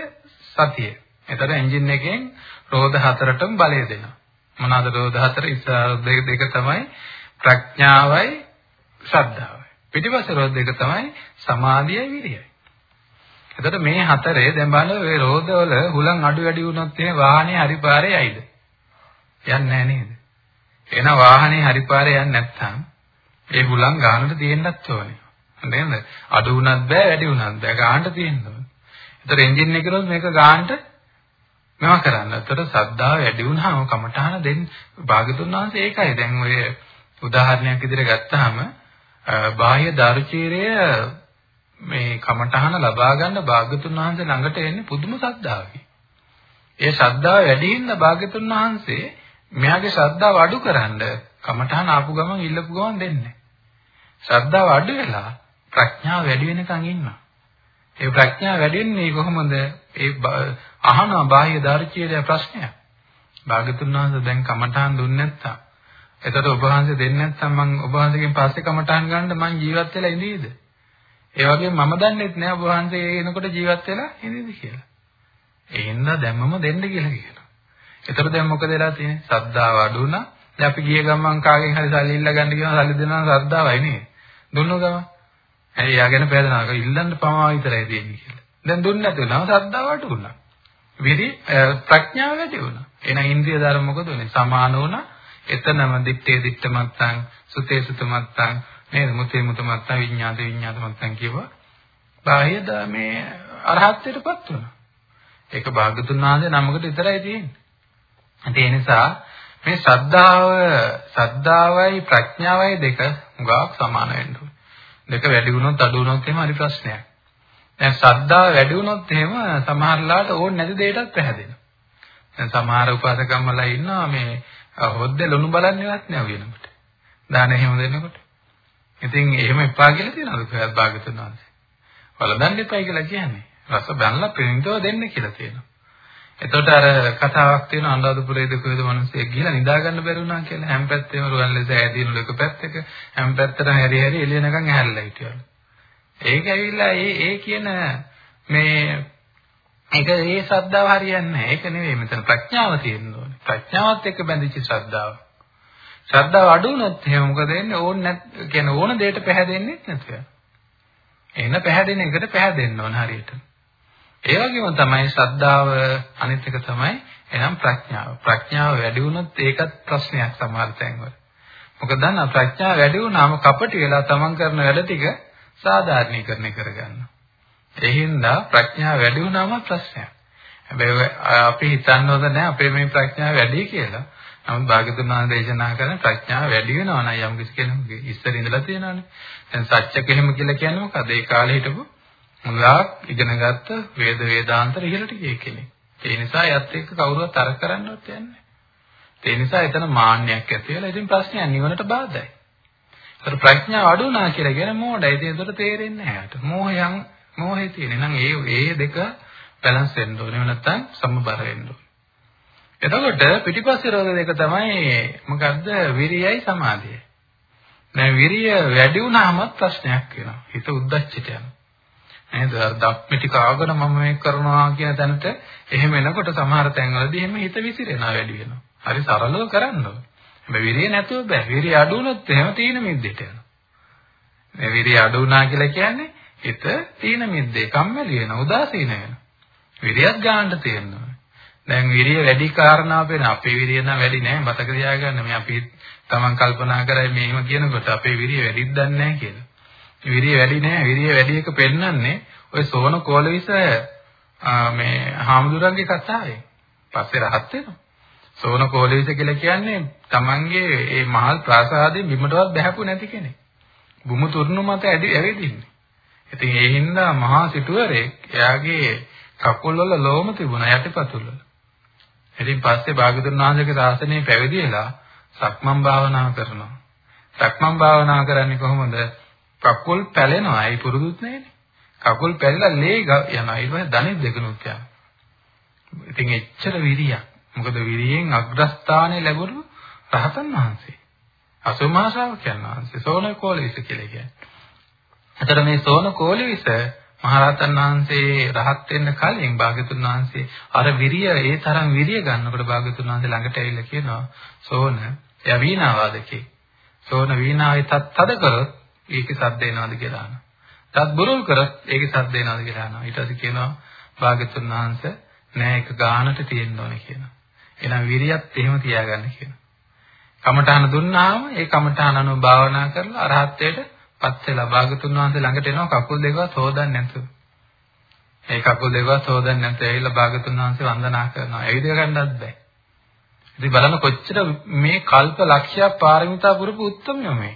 සතිය. එතකොට එන්ජින් එකෙන් රෝද හතරටම බලය දෙනවා. මොනවාද රෝද හතර? ඉස්සර දෙක දෙක තමයි ප්‍රඥාවයි ශ්‍රද්ධාවයි. පිටිපස්සේ රෝද දෙක තමයි සමාධියයි විරියයි. එතකොට මේ හතරේ දැන් බලන්න මේ රෝදවල හුලං අඩු වැඩි වුණොත් එහෙනම් වාහනේ හරි පාරේ යයිද? යන්නේ නැහැ නේද? එහෙනම් වාහනේ හරි පාරේ යන්නේ නැත්නම් ඒ හුලං ගානට තියෙන්නත් ඕනේ. නේද? අඩු වුණත් බෑ වැඩි වුණත් බෑ ගානට තියෙන්න ඕනේ. එතකොට එන්ජින් එකේ මේක ගානට මේවා කරන්න. එතකොට සද්දාව වැඩි වුණාම කමටහන දෙන්න භාගතුන් වහන්සේ ඒකයි. දැන් ඔය උදාහරණයක් විදිහට ගත්තාම බාහ්‍ය දාර්ශීරය මේ කමඨහන ලබා ගන්න භාග්‍යතුන් වහන්සේ ළඟට එන්නේ පුදුම ශ්‍රද්ධාවකින්. ඒ ශ්‍රද්ධාව වැඩි හින්දා භාග්‍යතුන් වහන්සේ මෙයාගේ ශ්‍රද්ධාව අඩු කරන්න කමඨහන ආපු ගමන් ඉල්ලපු ගමන් දෙන්නේ. ශ්‍රද්ධාව අඩු වෙලා ප්‍රඥාව වැඩි වෙනකන් ඉන්නවා. ඒ ප්‍රඥාව වැඩි වෙන්නේ කොහොමද? ඒ අහන බාහ්‍ය දාර්ශනික ප්‍රශ්නයක්. භාග්‍යතුන් වහන්සේ දැන් කමඨහන් දුන්නේ නැත්තම් එතකොට ඔබ වහන්සේ දෙන්නේ නැත්තම් මම ඔබ වහන්සේගෙන් පස්සේ කමඨහන් ගන්න මං ජීවත් වෙලා ඉඳීද? ඒ වගේම මම දන්නෙත් නෑ ඔබ වහන්සේ එනකොට ජීවත් වෙලා ඉඳීද කියලා. ඒ හින්දා දැම්මම දෙන්න කියලා කියනවා. ඒතර දැන් මොකද වෙලා තියෙන්නේ? සද්දාව අඩු වුණා. දැන් අපි ගිය ගමන් කාගෙන් හරි සල්ලි ඉල්ල ගන්න කියනවා සල්ලි දෙනවා සද්දාවයි නේ. දුන්නු ගමන්. ඇයි යාගෙන පෑදනවා. ඉල්ලන්න පමා විතරයි දෙන්නේ කියලා. දැන් දුන්නේ නැති වුණාම සද්දාව අඩු වුණා. විරි ප්‍රඥාව වැඩි වුණා. එහෙනම් ඉන්ද්‍රිය ධර්ම මොකද උනේ? සමාන වුණා. එතනම දිත්තේ දිත්ත මත්තං සුතේ සුත මත්තං නේද මුතේ මුත මත්ත විඤ්ඤාත විඤ්ඤාත මත්තන් කියවා බාහ්‍ය මේ අරහත්ත්වයටපත් වුණා. ඒක භාගතුන් වහන්සේ නමකට විතරයි තියෙන්නේ. ඒ නිසා මේ ශ්‍රද්ධාව ශ්‍රද්ධාවයි ප්‍රඥාවයි දෙක උගාවක් සමාන වෙන්න ඕනේ. දෙක වැඩි වුණොත් අඩු වුණොත් එහෙම හරි ප්‍රශ්නයක්. දැන් ශ්‍රද්ධාව වැඩි වුණොත් එහෙම සමහරලාට ඕන නැති දෙයකටත් පැහැදෙනවා. දැන් සමහර උපාසකම්මලා ඉන්නවා මේ හොද්දේ ලුණු බලන්නේවත් නෑ වෙනකොට. දාන එහෙම දෙනකොට. ඉතින් එහෙම එපා කියලා තියෙනවද කොහොමද භාගතුන් වහන්සේ? වලදන්න එපා කියලා කියන්නේ. රස බැලලා පිළිඳව දෙන්න කියලා තියෙනවා. එතකොට අර කතාවක් තියෙනවා අනුරාධපුරයේ දෙකේද මිනිස්සෙක් ගිහලා නිදා ගන්න බැරි වුණා කියලා. හැම පැත්තෙම රුවන් ලෙස ඇදිනු එක පැත්තක හැම පැත්තටම හැරි හැරි එළියනකන් ඇහැරලා හිටියලු. ඒක ඇවිල්ලා ඒ ඒ කියන මේ ඒක ඒ ශ්‍රද්ධාව හරියන්නේ නැහැ. ඒක නෙවෙයි මෙතන ප්‍රඥාව තියෙන්න ඕනේ. ප්‍රඥාවත් එක්ක බැඳිච්ච ශ්‍රද්ධාව. ශ්‍රද්ධාව අඩු වුණොත් එහෙම මොකද වෙන්නේ? ඕන නැත් කියන්නේ ඕන දෙයකට පැහැදෙන්නේ නැතුව. එන පැහැදෙන එකට පැහැදෙන්න ඕන හරියට. ඒ වගේම තමයි ශ්‍රද්ධාව අනිත් එක තමයි එනම් ප්‍රඥාව. ප්‍රඥාව වැඩි වුණොත් ඒකත් ප්‍රශ්නයක් සමහර තැන්වල. මොකද දන්නා ප්‍රඥාව වැඩි වුණාම කපටි වෙලා තමන් කරන වැඩ ටික සාධාරණීකරණය කරගන්නවා. ඒ හින්දා ප්‍රඥාව වැඩි වුණාම ප්‍රශ්නයක්. හැබැයි අපි හිතන්න හොඳ නැහැ අපේ මේ ප්‍රඥාව වැඩි කියලා. නමුත් භාග්‍යතුන් වහන්සේ දේශනා කරන ප්‍රඥාව වැඩි වෙනවා නම් යම් කිසි කෙනෙකුගේ ඉස්සර ඉඳලා තියෙනවානේ. දැන් සත්‍ය කෙහෙම කියලා කියන්නේ මොකද? ඒ කාලේ හිටපු මුලාක් ඉගෙනගත්ත වේද වේදාන්ත ඉහළට ගිය කෙනෙක්. ඒ නිසා යත් එක්ක කවුරුවත් තරක කරන්නවත් යන්නේ ඒ නිසා එතන මාන්නයක් ඇති වෙලා ඉතින් ප්‍රශ්නයක් නිවනට බාධායි. ඒතර ප්‍රඥාව අඩු වුණා කියලා කියන මෝඩයි. ඉතින් ඒකට තේරෙන්නේ නැහැ යට. මෝහයන් මෝහේ තියෙන. එහෙනම් ඒ ඒ දෙක බැලන්ස් වෙන්න ඕනේ. නැත්නම් සමබර වෙන්න ඕනේ. එතකොට පිටිපස්සේ රෝග දෙක තමයි මොකද්ද? විරියයි සමාධියයි. දැන් විරිය වැඩි වුණාමත් ප්‍රශ්නයක් වෙනවා. හිත උද්දච්චයට යනවා. නේද? දක්මිටි කාගෙන මම මේක කරනවා කියන තැනට එහෙම එනකොට සමහර තැන්වලදී එහෙම හිත විසිරෙනවා වැඩි වෙනවා. හරි සරලව කරන්න ඕනේ. හැබැයි විරිය නැතුව බෑ. විරිය අඩු වුණොත් එහෙම තීන මිද්දෙට යනවා. මේ විරිය අඩු වුණා කියලා කියන්නේ හිත තීන මිද්දේ කම්මැලි වෙන උදාසීන වෙන. විරියක් ගන්න තියෙනවා. දැන් විරිය වැඩි කාරණාව වෙන අපේ විරිය නම් වැඩි නෑ මතක තියාගන්න මේ අපි Taman කල්පනා කරයි මේව කියනකොට අපේ විරිය වැඩිද දන්නේ නැහැ කියලා. විරිය වැඩි නෑ විරිය වැඩි එක පෙන්වන්නේ ඔය සෝන කෝලවිස මේ හාමුදුරන්ගේ කතාවේ. පස්සේ රහත් වෙනවා. සෝන කෝලවිස කියලා කියන්නේ Tamanගේ මේ මහල් ප්‍රාසාදයේ බිමටවත් බැහැපු නැති කෙනෙක්. බුමු තුරුණු මත ඇවිදින්නේ. ඉතින් ඒ හින්දා මහා සිටුවරේ එයාගේ කකුල් වල ලෝම තිබුණා යටිපතුල් වල. ඉතින් පස්සේ භාගතුන් වහන්සේගේ ශාසනය පැවිදි වෙලා සක්මන් භාවනා කරනවා. සක්මන් භාවනා කරන්නේ කොහොමද? කකුල් පැලෙනවා. ඒ පුරුදුත් නැහැනේ. කකුල් පැලලා ලේ යනවා. ඊට පස්සේ ධනෙ දෙකනුත් යනවා. ඉතින් එච්චර විරියක්. මොකද විරියෙන් අග්‍රස්ථානය ලැබුණු රහතන් වහන්සේ. අසුමහා ශ්‍රාවකයන් වහන්සේ සෝනකෝලිස කියලා කියන්නේ. එතකොට මේ සෝනකෝලිස මහරහතන් වහන්සේ රහත් වෙන්න කලින් භාග්‍යතුන් වහන්සේ අර විරිය ඒ තරම් විරිය ගන්නකොට භාග්‍යතුන් වහන්සේ ළඟට ඇවිල්ලා කියනවා සෝන එයා වීණා වාදකේ. සෝන වීණාවේ තත් තද කරොත් ඒකේ සද්ද එනවාද කියලා අහනවා. තත් බුරුල් කරොත් ඒකේ සද්ද එනවාද කියලා අහනවා. ඊට පස්සේ කියනවා භාග්‍යතුන් වහන්සේ නෑ ඒක ගානට තියෙන්න ඕනේ කියනවා. එහෙනම් විරියත් එහෙම තියාගන්න කියනවා. කමඨාන දුන්නාම ඒ කමඨාන අනුව භාවනා කරලා අරහත්ත්වයට පත් වෙලා භාග්‍යතුන් වහන්සේ ළඟට එනවා කකුල් දෙකවත් හොදන්නේ නැතුව. ඒ කකුල් දෙකවත් හොදන්නේ නැතුව ඇවිල්ලා භාග්‍යතුන් වහන්සේ වන්දනා කරනවා. ඇවිද ගන්නවත් බෑ. ඉතින් බලන්න කොච්චර මේ කල්ප ලක්ෂයක් පාරමිතා පුරපු උත්තරම මේ.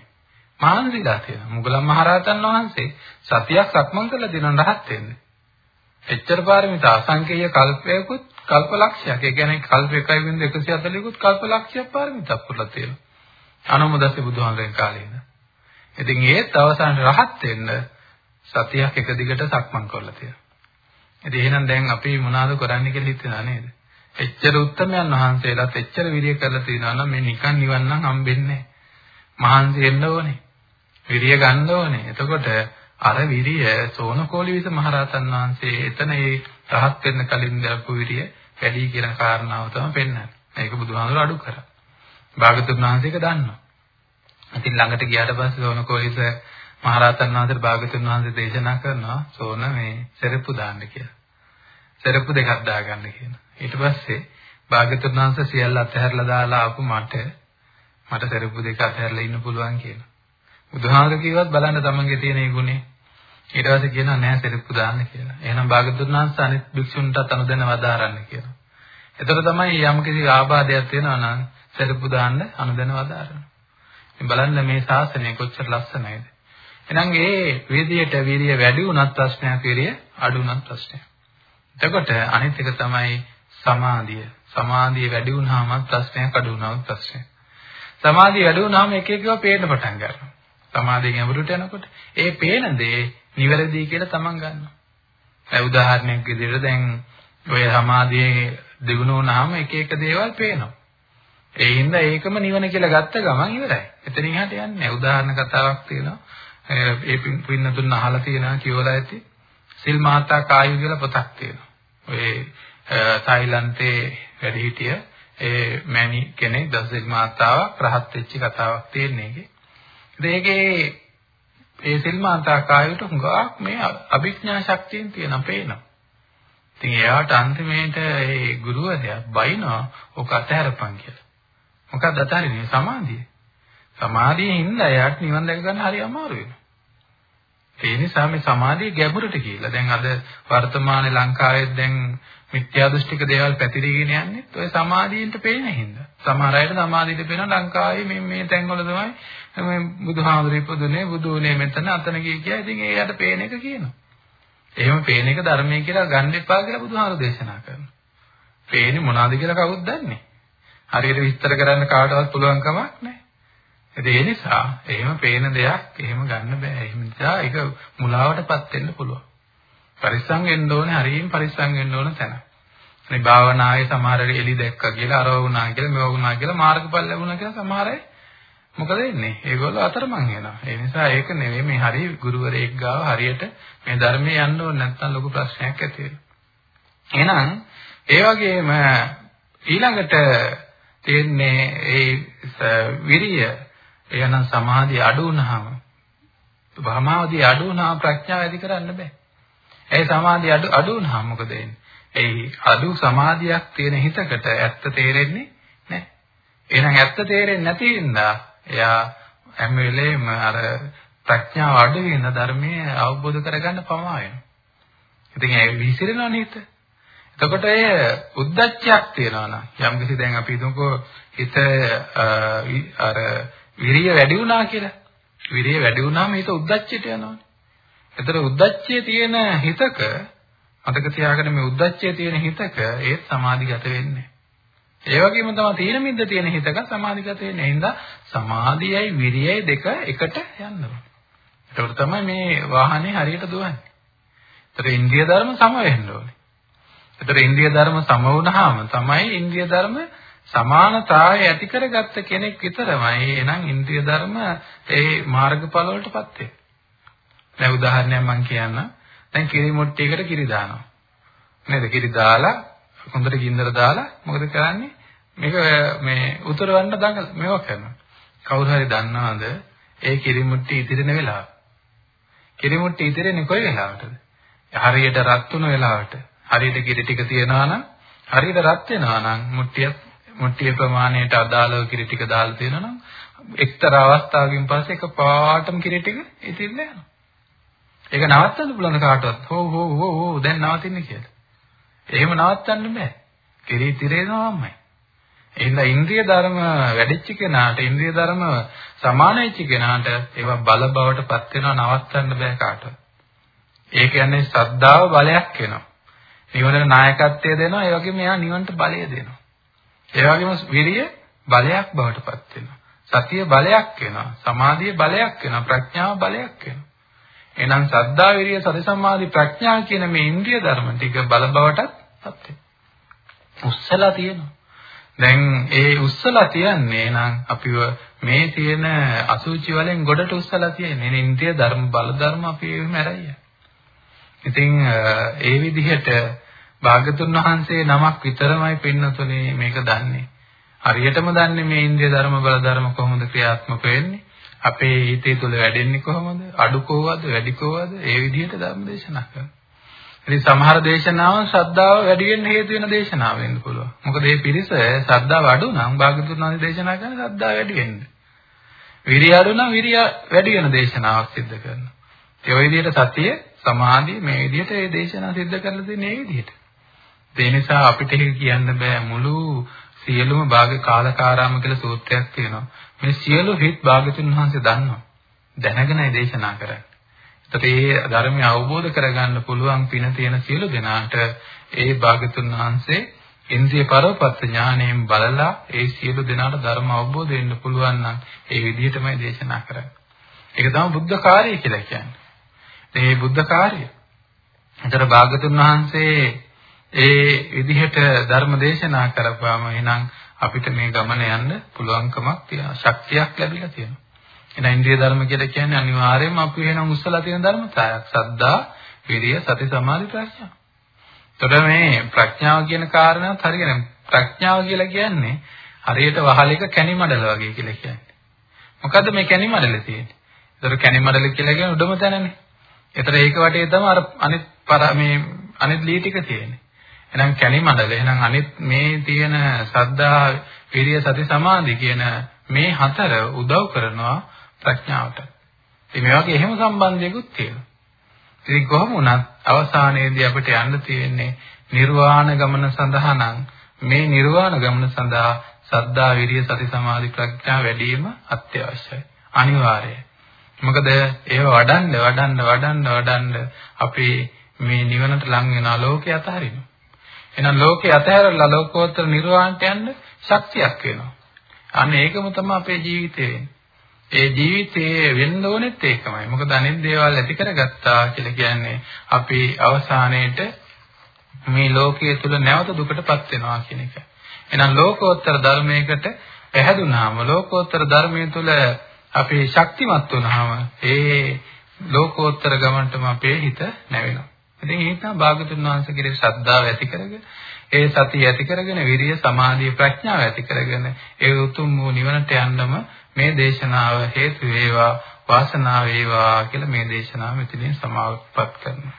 මහන්සිලා තියෙනවා. මුගලන් මහරහතන් වහන්සේ සතියක් සක්මන් කරලා දිනන රහත් වෙන්නේ. එච්චර පාරමිතා අසංකේය කල්පයකුත් කල්ප ලක්ෂයක්. ඒ කියන්නේ කල්ප 1.140කුත් කල්ප ලක්ෂයක් පාරමිතා පුරලා තියෙනවා. අනුමදස්සේ බුදුහාමරෙන් කාලේ ඉඳන්. ඉතින් ඒත් අවසාන රහත් වෙන්න සතියක් එක දිගට සක්මන් කරලා තියෙනවා. ඉතින් එහෙනම් දැන් අපි මොනවද කරන්න කියලා හිතනවා නේද? එච්චර උත්තමයන් වහන්සේලාත් එච්චර විරිය කරලා තියෙනවා නම් මේ නිකන් නිවන් නම් හම්බෙන්නේ නැහැ. මහන්සි වෙන්න ඕනේ. විරිය ගන්න ඕනේ. එතකොට අර විරිය සෝනකෝලිවිස මහරහතන් වහන්සේ එතන ඒ රහත් වෙන්න කලින් දක්ව විරිය වැඩි කියන කාරණාව තමයි පෙන්වන්නේ. ඒක බුදුහාමුදුර අඩු කරා. භාගතුන් වහන්සේක දන්නවා. ඉතින් ළඟට ගියාට පස්සේ සෝනකෝලිස මහරහතන් වහන්සේ භාගතුන් වහන්සේ දේශනා කරනවා සෝන මේ සෙරප්පු දාන්න කියලා. සෙරප්පු දෙකක් දාගන්න කියනවා. ඊට පස්සේ භාග්‍යතුන් වහන්සේ සියල්ල අතහැරලා දාලා ආපු මට මට සරප්පු දෙක අතහැරලා ඉන්න පුළුවන් කියලා. බුදුහාමර කිව්වත් බලන්න තමන්ගේ තියෙන ඒ ගුණේ. ඊට පස්සේ කියනවා නෑ සරප්පු දාන්න කියලා. එහෙනම් භාග්‍යතුන් වහන්සේ අනිත් භික්ෂුන්ටත් අනුදැන වදාරන්න කියනවා. එතකොට තමයි යම් කිසි ආබාධයක් තියෙනවා නම් සරප්පු දාන්න අනුදැන වදාරන්න. ඉතින් බලන්න මේ ශාසනය කොච්චර ලස්සනයිද. එහෙනම් ඒ විදියට වීර්ය වැඩි වුණත් ප්‍රශ්නයක් වීර්ය අඩු වුණත් ප්‍රශ්නයක්. එතකොට අනිත් එක තමයි සමාධිය. සමාධිය වැඩි වුණාම ප්‍රශ්නයක් අඩු වුණාම ප්‍රශ්නයක්. සමාධිය වැඩි වුණාම එක එකව පේන්න පටන් ගන්නවා. සමාධියෙන් ඇඹුරට යනකොට ඒ පේන දේ නිවැරදි කියලා තමන් ගන්නවා. ඒ උදාහරණයක් විදිහට දැන් ඔය සමාධියේ දිනු වුණාම එක එක දේවල් පේනවා. ඒ හින්දා ඒකම නිවන කියලා ගත්ත ගමන් ඉවරයි. එතනින් එහාට යන්නේ නැහැ. උදාහරණ කතාවක් තියෙනවා. ඒ පින්නතුන් අහලා තියෙනවා කියවලා ඇති. සිල් මාතා කායු කියලා පොතක් තියෙනවා. ඔය තායිලන්තේ වැඩ හිටිය ඒ මැනි කෙනෙක් දසෙක් මාතාවක් රහත් වෙච්ච කතාවක් තියෙන්නේ ඒකේ. ඒකේ ඒ සිල්මාන්තා කායයට හුඟක් මේ අභිඥා ශක්තියෙන් තියෙන පේනවා. ඉතින් එයාට අන්තිමේට ඒ ගුරුවරයා බයිනවා ඔක අතහැරපන් කියලා. මොකක්ද අතහරින්නේ සමාධිය. සමාධියෙන් ඉඳලා එයාට නිවන් දැක ගන්න හරි අමාරු වෙනවා. ඒ නිසා මේ සමාධිය ගැඹුරට කියලා. දැන් අද වර්තමාන ලංකාවේ දැන් මිත්‍යා දෘෂ්ටික දේවල් පැතිරීගෙන යන්නේ ඔය සමාධියට පේන හින්දා. සමහර අයට සමාධියට පේන ලංකාවේ මේ මේ තැන්වල තමයි මේ බුදුහාමුදුරේ ඉපදුනේ බුදුනේ මෙතන අතන කිය කිය ඉතින් ඒ යට පේන එක කියනවා. එහෙම පේන එක ධර්මයේ කියලා ගන්න එපා කියලා බුදුහාමුදුර දේශනා කරනවා. පේන්නේ මොනවද කියලා කවුද දන්නේ? හරියට විස්තර කරන්න කාටවත් පුළුවන් කමක් නැහැ. ඒ නිසා එහෙම පේන දෙයක් එහෙම ගන්න බෑ. එහෙම නිසා ඒක මුලාවටපත් වෙන්න පුළුවන්. පරිස්සම් වෙන්න ඕනේ, හරියින් පරිස්සම් වෙන්න ඕන තැන. මේ භාවනායේ සමහර එලි දැක්කා කියලා අරව වුණා කියලා මෙව වුණා කියලා මාර්ගඵල ලැබුණා කියලා සමහර අය මොකද වෙන්නේ? ඒගොල්ලෝ අතරමං වෙනවා. ඒ නිසා ඒක නෙවෙයි මේ හරි ගුරුවරයෙක් ගාව හරියට මේ ධර්මයේ යන්න ඕනේ නැත්නම් ලොකු ප්‍රශ්නයක් ඇති වෙනවා. එහෙනම් ඒ වගේම ඊළඟට තියෙන්නේ ඒ විරිය එයනම් සමාධිය අඩු වුණාම භාමාවදී අඩු වුණාම ප්‍රඥාව ඇති කරන්න බෑ. ඒ සමාධිය අඩු අඩු වුණාම මොකද වෙන්නේ? ඒ අඩු සමාධියක් තියෙන හිතකට ඇත්ත තේරෙන්නේ නැහැ. එහෙනම් ඇත්ත තේරෙන්නේ නැති හින්දා එයා හැම වෙලේම අර ප්‍රඥාව අඩු වෙන ධර්මයේ අවබෝධ කරගන්න පමා වෙනවා. ඉතින් ඒ විසිරෙනවනේ හිත. එතකොට ඒ උද්දච්චයක් තියෙනවා නම් යම් කිසි දැන් අපි හිතමුකෝ හිත අර විරිය වැඩි වුණා කියලා. විරිය වැඩි වුණාම හිත උද්දච්චයට යනවානේ. එතන උද්දච්චයේ තියෙන හිතක මතක තියාගන්න මේ උද්දච්චයේ තියෙන හිතක ඒත් සමාධිගත වෙන්නේ. ඒ වගේම තමයි තීන මිද්ද තියෙන හිතක සමාධිගත වෙන්නේ. එහෙනම් සමාධියයි විරියයි දෙක එකට යන්න ඕනේ. ඒකට තමයි මේ වාහනේ හරියට දුවන්නේ. ඒතර ඉන්ද්‍රිය ධර්ම සම වෙන්න ඕනේ. ඒතර ඉන්ද්‍රිය ධර්ම සම වුණාම තමයි ඉන්ද්‍රිය ධර්ම සමානතාවය ඇති කරගත්ත කෙනෙක් විතරමයි එහෙනම් ඉන්ද්‍රිය ධර්ම ඒ මාර්ගඵල වලටපත් වෙන්නේ. දැන් උදාහරණයක් මම කියන්නම්. දැන් කිරි මුට්ටියකට කිරි දානවා. නේද? කිරි දාලා හොඳට ගින්දර දාලා මොකද කරන්නේ? මේක මේ උතරවන්න දඟල මේවා කරනවා. කවුරු හරි දන්නවද ඒ කිරි මුට්ටිය ඉතිරෙන වෙලාව? කිරි මුට්ටිය ඉතිරෙන්නේ කොයි වෙලාවටද? හරියට රත් වුණ වෙලාවට. හරියට කිරි ටික තියනවා නම් හරියට රත් වෙනවා නම් මුට්ටිය මුට්ටිය ප්‍රමාණයට අදාළව කිරි ටික දාලා තියෙනවා නම් එක්තරා අවස්ථාවකින් පස්සේ එක පාටම කිරි ටික ඉතිරිලා යනවා. ඒක නවත්තන්න පුළුවන් කාටවත්. හෝ හෝ හෝ හෝ දැන් නවතින්නේ කියලා. එහෙම නවත්තන්න බෑ. කිරි ඉතිරෙනවාමයි. එහෙනම් ඉන්ද්‍රිය ධර්ම වැඩිච්ච කෙනාට ඉන්ද්‍රිය ධර්ම සමානයිච්ච කෙනාට ඒවා බල බවට පත් වෙනවා නවත්තන්න බෑ කාටවත්. ඒ කියන්නේ ශ්‍රද්ධාව බලයක් වෙනවා. නිවනට නායකත්වය දෙනවා ඒ වගේම එයා නිවනට බලය දෙනවා. ඒ වගේම විරිය බලයක් බවට පත් වෙනවා. සතිය බලයක් වෙනවා. සමාධිය බලයක් වෙනවා. ප්‍රඥාව බලයක් වෙනවා. එහෙනම් සද්ධා විරිය සති සමාධි ප්‍රඥා කියන මේ ඉන්ද්‍රිය ධර්ම ටික බල බවටත් පත් වෙනවා. උස්සලා තියෙනවා. දැන් ඒ උස්සලා තියන්නේ නම් අපිව මේ තියෙන අසුචි වලින් ගොඩට උස්සලා තියෙන්නේ. නේ ඉන්ද්‍රිය ධර්ම බල ධර්ම අපි එහෙම ඇරయ్యා. ඉතින් ඒ විදිහට භාගතුන් වහන්සේ නමක් විතරමයි පින්නතුනේ මේක දන්නේ. හරියටම දන්නේ මේ ඉන්ද්‍රිය ධර්ම බල ධර්ම කොහොමද ක්‍රියාත්මක වෙන්නේ? අපේ හිතේ තුල වැඩෙන්නේ කොහොමද? අඩු කොහොමද? වැඩි කොහොමද? ඒ විදිහට ධර්ම දේශනා කරනවා. ඉතින් සමහර දේශනාවන් ශ්‍රද්ධාව වැඩි වෙන්න හේතු වෙන දේශනාව වෙන්න පුළුවන්. මොකද මේ පිරිස ශ්‍රද්ධාව අඩු නම් භාගතුන් වහන්සේ දේශනා කරන ශ්‍රද්ධාව වැඩි වෙන්න. විරිය අඩු නම් විරිය වැඩි වෙන දේශනාවක් සිද්ධ කරනවා. ඒ විදිහට සතිය, සමාධිය මේ විදිහට මේ දේශනා සිද්ධ කරලා තියෙන මේ විදිහට. ඒ නිසා අපිට ඒක කියන්න බෑ මුළු සියලුම භාග කාලකාරාම කියලා සූත්‍රයක් තියෙනවා. මේ සියලු හිත් භාගතුන් වහන්සේ දන්නවා. දැනගෙනයි දේශනා කරන්නේ. ඒත් ඒ ධර්මය අවබෝධ කරගන්න පුළුවන් පින තියෙන සියලු දෙනාට ඒ භාගතුන් වහන්සේ ඉන්ද්‍රිය පරවපත් ඥාණයෙන් බලලා ඒ සියලු දෙනාට ධර්ම අවබෝධ වෙන්න පුළුවන් නම් ඒ විදිහටමයි දේශනා කරන්නේ. ඒක තමයි බුද්ධ කාර්යය කියලා කියන්නේ. මේ බුද්ධ කාර්යය. ඒතර භාගතුන් වහන්සේ ඒ විදිහට ධර්ම දේශනා කරපුවාම එහෙනම් අපිට මේ ගමන යන්න පුළුවන්කමක් තියෙනවා ශක්තියක් ලැබිලා තියෙනවා. එහෙනම් ඉන්ද්‍රිය ධර්ම කියලා කියන්නේ අනිවාර්යයෙන්ම අපි වෙනම උස්සලා තියෙන ධර්මතාවයක්. සද්දා විරිය සති සමාධි ප්‍රඥා. එතකොට මේ ප්‍රඥාව කියන කාරණාවත් හරියට ප්‍රඥාව කියලා කියන්නේ හරියට වහලයක කැණි මඩල වගේ කියලා කියන්නේ. මොකද්ද මේ කැණි මඩල තියෙන්නේ? ඒතර කැණි මඩල කියලා කියන්නේ උඩම තැනනේ. ඒතර ඒක වටේ තමයි අර අනිත් මේ අනිත් ලී ටික තියෙන්නේ එහෙනම් කැලි මණ්ඩල එහෙනම් අනිත් මේ තියෙන සද්ධා විරිය සති සමාධි කියන මේ හතර උදව් කරනවා ප්‍රඥාවට. ඉතින් මේ වගේ එහෙම සම්බන්ධයකුත් තියෙනවා. ඉතින් කොහොම වුණත් අවසානයේදී අපිට යන්න තියෙන්නේ නිර්වාණ ගමන සඳහා නම් මේ නිර්වාණ ගමන සඳහා සද්ධා විරිය සති සමාධි ප්‍රඥා වැඩි වීම අත්‍යවශ්‍යයි. අනිවාර්යයි. මොකද ඒව වඩන්න වඩන්න වඩන්න වඩන්න අපි මේ නිවනට ලං වෙන ලෝකේ අතහරිනවා. එහෙනම් ලෝකේ අතහැරලා ලෝකෝත්තර නිර්වාණයට යන්න ශක්තියක් වෙනවා. අන්න ඒකම තමයි අපේ ජීවිතේ වෙන්නේ. ඒ ජීවිතේ වෙන්න ඕනෙත් ඒකමයි. මොකද අනිත් දේවල් ඇති කරගත්තා කියලා කියන්නේ අපි අවසානයේට මේ ලෝකයේ තුල නැවත දුකටපත් වෙනවා කියන එක. එහෙනම් ලෝකෝත්තර ධර්මයකට පැහැදුනාම ලෝකෝත්තර ධර්මයේ තුල අපි ශක්තිමත් වුණාම ඒ ලෝකෝත්තර ගමනටම අපේ හිත නැවෙනවා. ඉතින් ඒ නිසා භාගතුන් වහන්සේ කෙරේ ශ්‍රද්ධාව ඇති කරගෙන ඒ සතිය ඇති කරගෙන විරිය සමාධිය ප්‍රඥාව ඇති කරගෙන ඒ උතුම් වූ නිවනට යන්නම මේ දේශනාව හේතු වේවා වාසනාව වේවා කියලා මේ දේශනාව මෙතනින් සමාප්ත කරනවා.